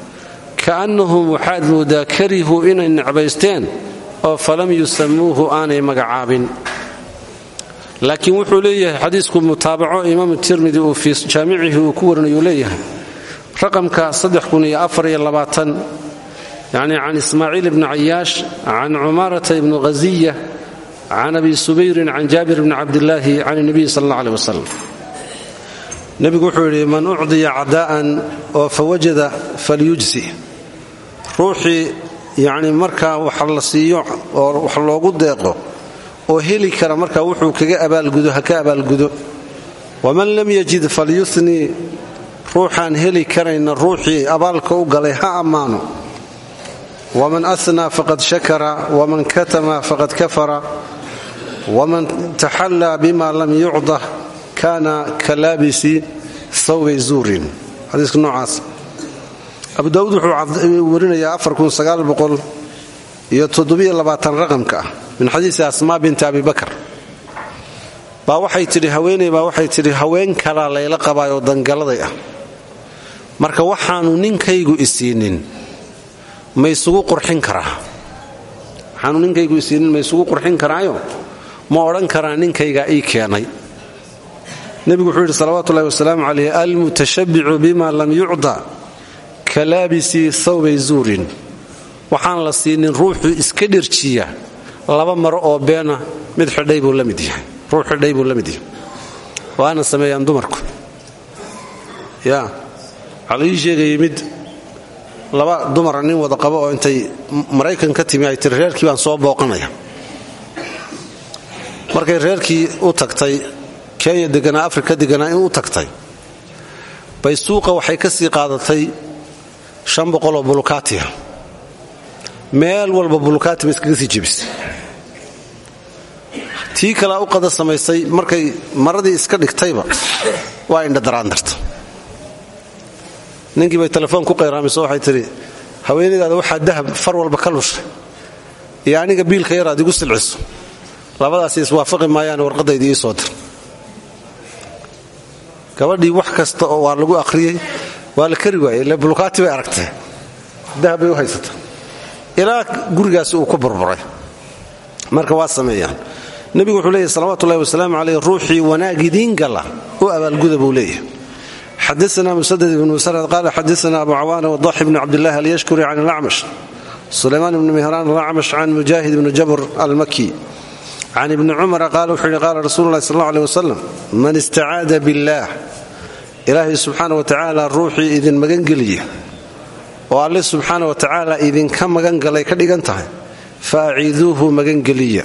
kaannahum waxaad moodaa karihuu inay necbaysteen oo falam yusamuuhu aanay magacaabin laakiin wuxuu leeyahay xadiisku mutaabaco imaamu tirmidi uu fii jaamicihi uu ku warinayuu leeyahay raqamka yani can ismaaciil ibni cayaash can cumaarata ibni ghaziya can abi subayrin can jaabir bni cabdillaahi can nabiyi sal alla aleh wasalam nebigu wuxuu yidhi man ucdiya cadaa'an oo fawajada falyujsi ruuxii yacni markaa wax la siiyo oo wax loogu deeqo oo heli kara markaa wuxuu kaga abaalgudo ha ka abaalgudo. Waman lam yajid falyusnii ruuxaan heli karayna ruuxii abaalka u galay ha ammaano. Waman asnaa faqad shakara waman katama faqad kafara. Waman taxallaa bima lam yucda kaana ka laabisi thawbay zuurin. Noocaas abu daawuud wuxuu warinayaa raqamka ah min xadiisi asmaa binti abi bakar. Baa waxay tidhi haweeney baa waxay tidhi haween kalaa layla qabaayoo dangaladay ah. Marka waxaanu ninkaygu isiinin ma isugu qurxin karaa. Waxaanu ninkaygu isiinin ma isugu qurxin karaayo? Ma odhan karaa ninkaygaa ii keenay. Nebigu wuxuu yidhi salawatullahi wasalaamu calayh almutashabbicu bima lam yucda ka laabisi thawbay zuurin. Waxaan la siinin ruuxuu iska dherjiya. Laba maro oo beena mid xidhay buu la yahay. Ruux xidhay buu la mid yahay. Waana sameeyaan dumarku. Yaa waxaa la ii sheegayay mid laba dumara nin wada qabo oo intay maraykan ka timi ay tiri reerkii baan soo booqanaya. Markay reerkii u tagtay kenya deganaa afrika deganaa in u tagtay. Bay suuqa waxay ka sii qaadatay shan boqoloo bulukaatiya meel walba bulukaati ba iskaga sii jebisay tii kalea u qada samaysay markay maradii iska dhigtayba waa indhadaraandarta ninkii bay telefoon ku qayraamiso waxay tidhi haweenaydaada waxaa dahab far walba ka lushay. Iyo aniga biilka yar aad igu silciso. Labadaasi iswaafaqi maayaane warqadayda ii soo dir. Gabadhii wax kasta oo waa lagu akhriyey waa la kari waayey ile bulukaati bay aragtay. Dahab bay u haysata ilaa gurigaasi uu ku burburay. Marka waa sameeyaan. Nebigu wuxuu leeyahy salawatullahi wasalaamu caleyh ruuxii wanaag idiin gala u abaalguda buu leeyahay. Xadaana musadad ibnu musarad qaala xadaana abu cawaana wadaxi bni cabdillahi alyashkuri can alacmash sulaymaan ibni mihraan alacmash can mujaahid ibni jabr almaki can ibni cumara qaala wuxuu yidhi qaala rasuulu llahi sal alla aleh man istacaada billaah ilaahay subxaana wa tacaala ruuxii idin magangeliya oo alle subxaana wa tacaala idinka magangalay ka dhigan tahay fa aciiduuhu magangeliya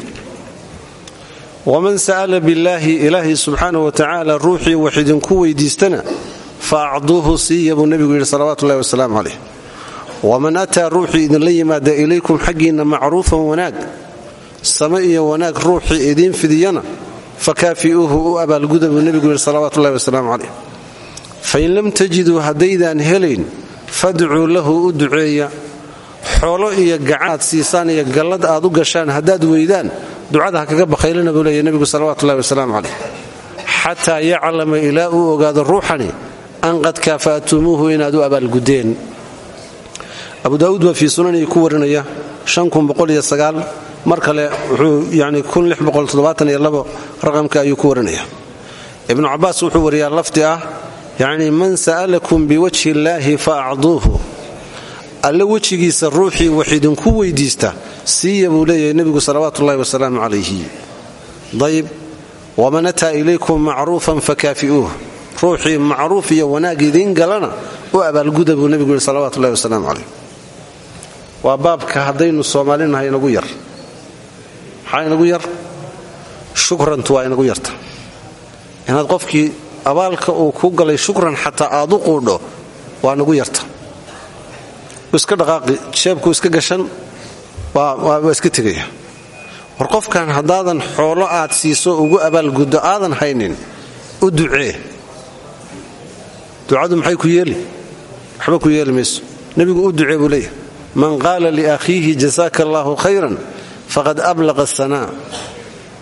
waman sa'ala billaahi ilaahay subxaana wa tacaala ruuxii wax idinku weydiistana fa acduuhu siiya buu nebigu yidhi salawatullahi wasalaamu caleyh waman ataa ruuxii idinla yimaada ilaykum xaggiinna macruufan wanaag same iyo wanaag ruuxii idiin fidiyana fakaafi'uuhu u abaalguda buu nebigu yidhi salawatullahi wasalaamu calayh fain lam tajiduu haddaydaan helayn fadcuu lahu u duceeya xoolo iyo gacan aad siisaan iyo gallad aad u gashaan haddaad weydaan ducada ha kaga bakhaylana buu leeya nebigu salawatullahi wasalaamu calayh xataa yaclama ilaa uu ogaado ruuxani an qad kaafa'tumuuhu inaad u abaalgudeen abu daa'uud baa fii sunanihi ku warinaya mar kale wuxuu yani raqamka ayuu ku warinaya ibnu cabaas wuxuu wariyaa lafdi ah yacni man sa'alakum biwajhi illaahi fa acduuhu alle wejigiisa ruuxii wax idinku weydiista siiya buu leeyahay nebigu salawaatu ullahi wasalaamu calayhi. Dayib. Waman ataa ilaykum macruufan fakaafi'uuh. Ruuxii macruuf iyo wanaag idiin galana u abaalguda buu nebigu yihi salawatu ullahi wasalaamu calayh. Waa baabka haddaynu soomaalinahay inagu yar. Maxaa inagu qofkii abaalka uu ku galay shukran xataa aad u quudho waa nagu yarta. Iska dhaqaaqi jeebku iska gashan waa iska tegaya. War qofkan haddaadan xoolo aad siiso ugu abaalguddo aadan haynin u ducee. Ducadu maxay ku yeeli? Waxba ku yeeli mayso. Nebigu u ducee buu leeyahay man qaala liakhiihi jasaaka allaahu khayran faqad ablaqa asanaa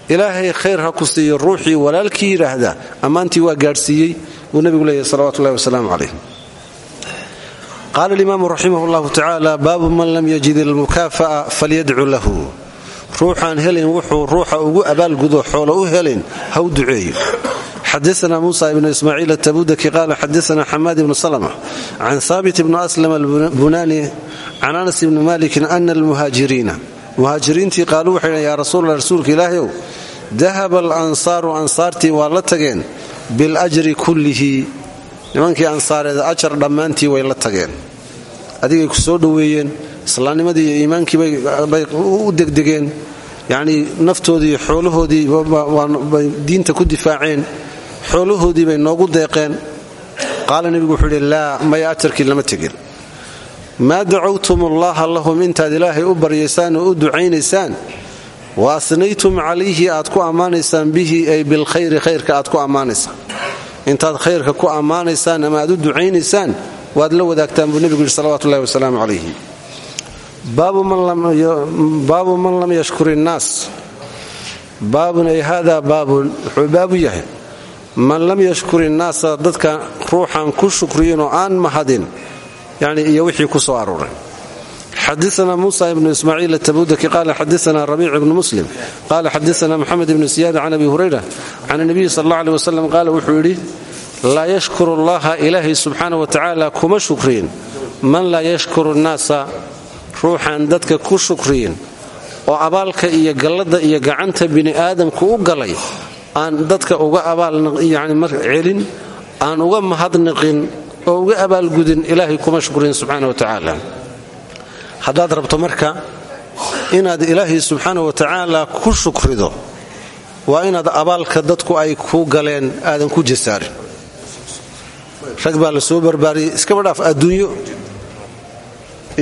ilaahay khayr ha ku siiyo ruuxii walaalkii yidhaahda ammaantii waa gaadhsiiyey buu nebigu leeyahay salawatu ullahi wasalaamu calayh. Qaala alimaamu raximah llahu tacaala baabu man lam yajid ilmukaafa'a falyadcu lahu. Ruuxaan helin wuxuu ruuxa ugu abaalgudo xoolo u helin ha u duceeyo. Xadaana muusa ibnu ismaaciil atabudaki qaala xadaana xamaad ibnu salma can haabit ibnu aslam albunani can anas ibni malikin ana muhaajiriintii qaaluu waxay dhn yaa rasuulala rasuulka ilaahayow dahaba alansaaru ansaartii waa la tageen biljri kullihi. Nimankii ansaareed ajar dhammaantii way la tageen. Adigay ku soo dhoweeyeen islaamnimadii iyo iimaankiibay u degdegeen. Yacnii naftoodii iyo xoolahoodii bay diinta ku difaaceen. Xoolahoodii bay noogu deeqeen. Qaala nebigu wuxuu yidhi laa maya ajarkii lama tegin maa dacawtum allaha lahum intaad ilaahay u baryaysaan oo u ducaynaysaan? Wa asnaytum calayhi aad ku ammaanaysaan bihi ay bilkhayri khayrka aad ku ammaanaysaan intaad khayrka ku ammaanaysaan ama aad u ducaynaysaan waad la wadaagtaan buu nebigu yidhi salawatu ullahi wasalaamu calayhi. Baabu man lam yashkur innaas baabun ay hada baabun wuxuu baabu yahay. Man lam yashkur innaasa dadka ruuxan ku shukriyin aan mahadin yani iyo wixii ku soo aruuray. Xadaana musa ibnu ismaaciil atabudaki qaala xadaana rabiic ibnu muslim qaala xadaana moxamed ibnu siyaada can abi hurayra can nabiyi sal alla aleh wasalam qaala wuxuu yidhi laa yashkuru allaha ilaahay subxaana wa tacaala kuma shukriyin man laa yashkuru nnaasa ruuxan dadka ku shukriyin oo abaalka iyo galladda iyo gacanta bini'aadamku u galay aan dadka uga abaalcelin aan uga mahadniqin oo uga abaalgudin ilaahay kuma shukrin subxaana wa tacaala. Haddaad rabto marka inaad ilaahay subxaana wa tacaala ku shukrido waa inaad abaalka dadku ay ku galeen aadan ku jasaarin. Rag baa la soo barbaariyey iskaba dhaaf adduunyo?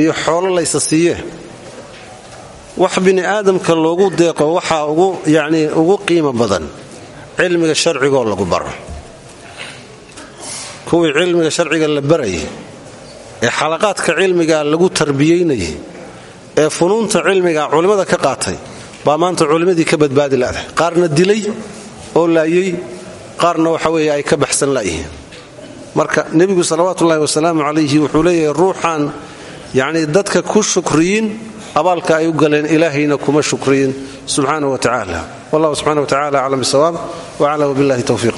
Iyo xoolo laysa siiye wax bini'aadamka loogu deeqo waxaa ugu yacnii ugu qiimo badan cilmiga sharcigoo lagu baro kuwii cilmiga sharciga la barayay ee xalaqaadka cilmiga lagu tarbiyaynayay ee funuunta cilmiga culimmada ka qaatay baa maanta culimmadii ka badbaadi la'dahay qaarna dilay oo laayey qaarna waxa weeye ay ka baxsan la'yihiin marka nebigu salawaatuullahi wasalaamu calayhi wuxuu leeyahay ruuxan yacnii dadka ku shukriyin abaalka ay u galeen ilaahayna kuma shukriyin. Subxaana wa tacaala wallahu subxana wa tacala aclam bisawaab wacala wabillahi towfiiq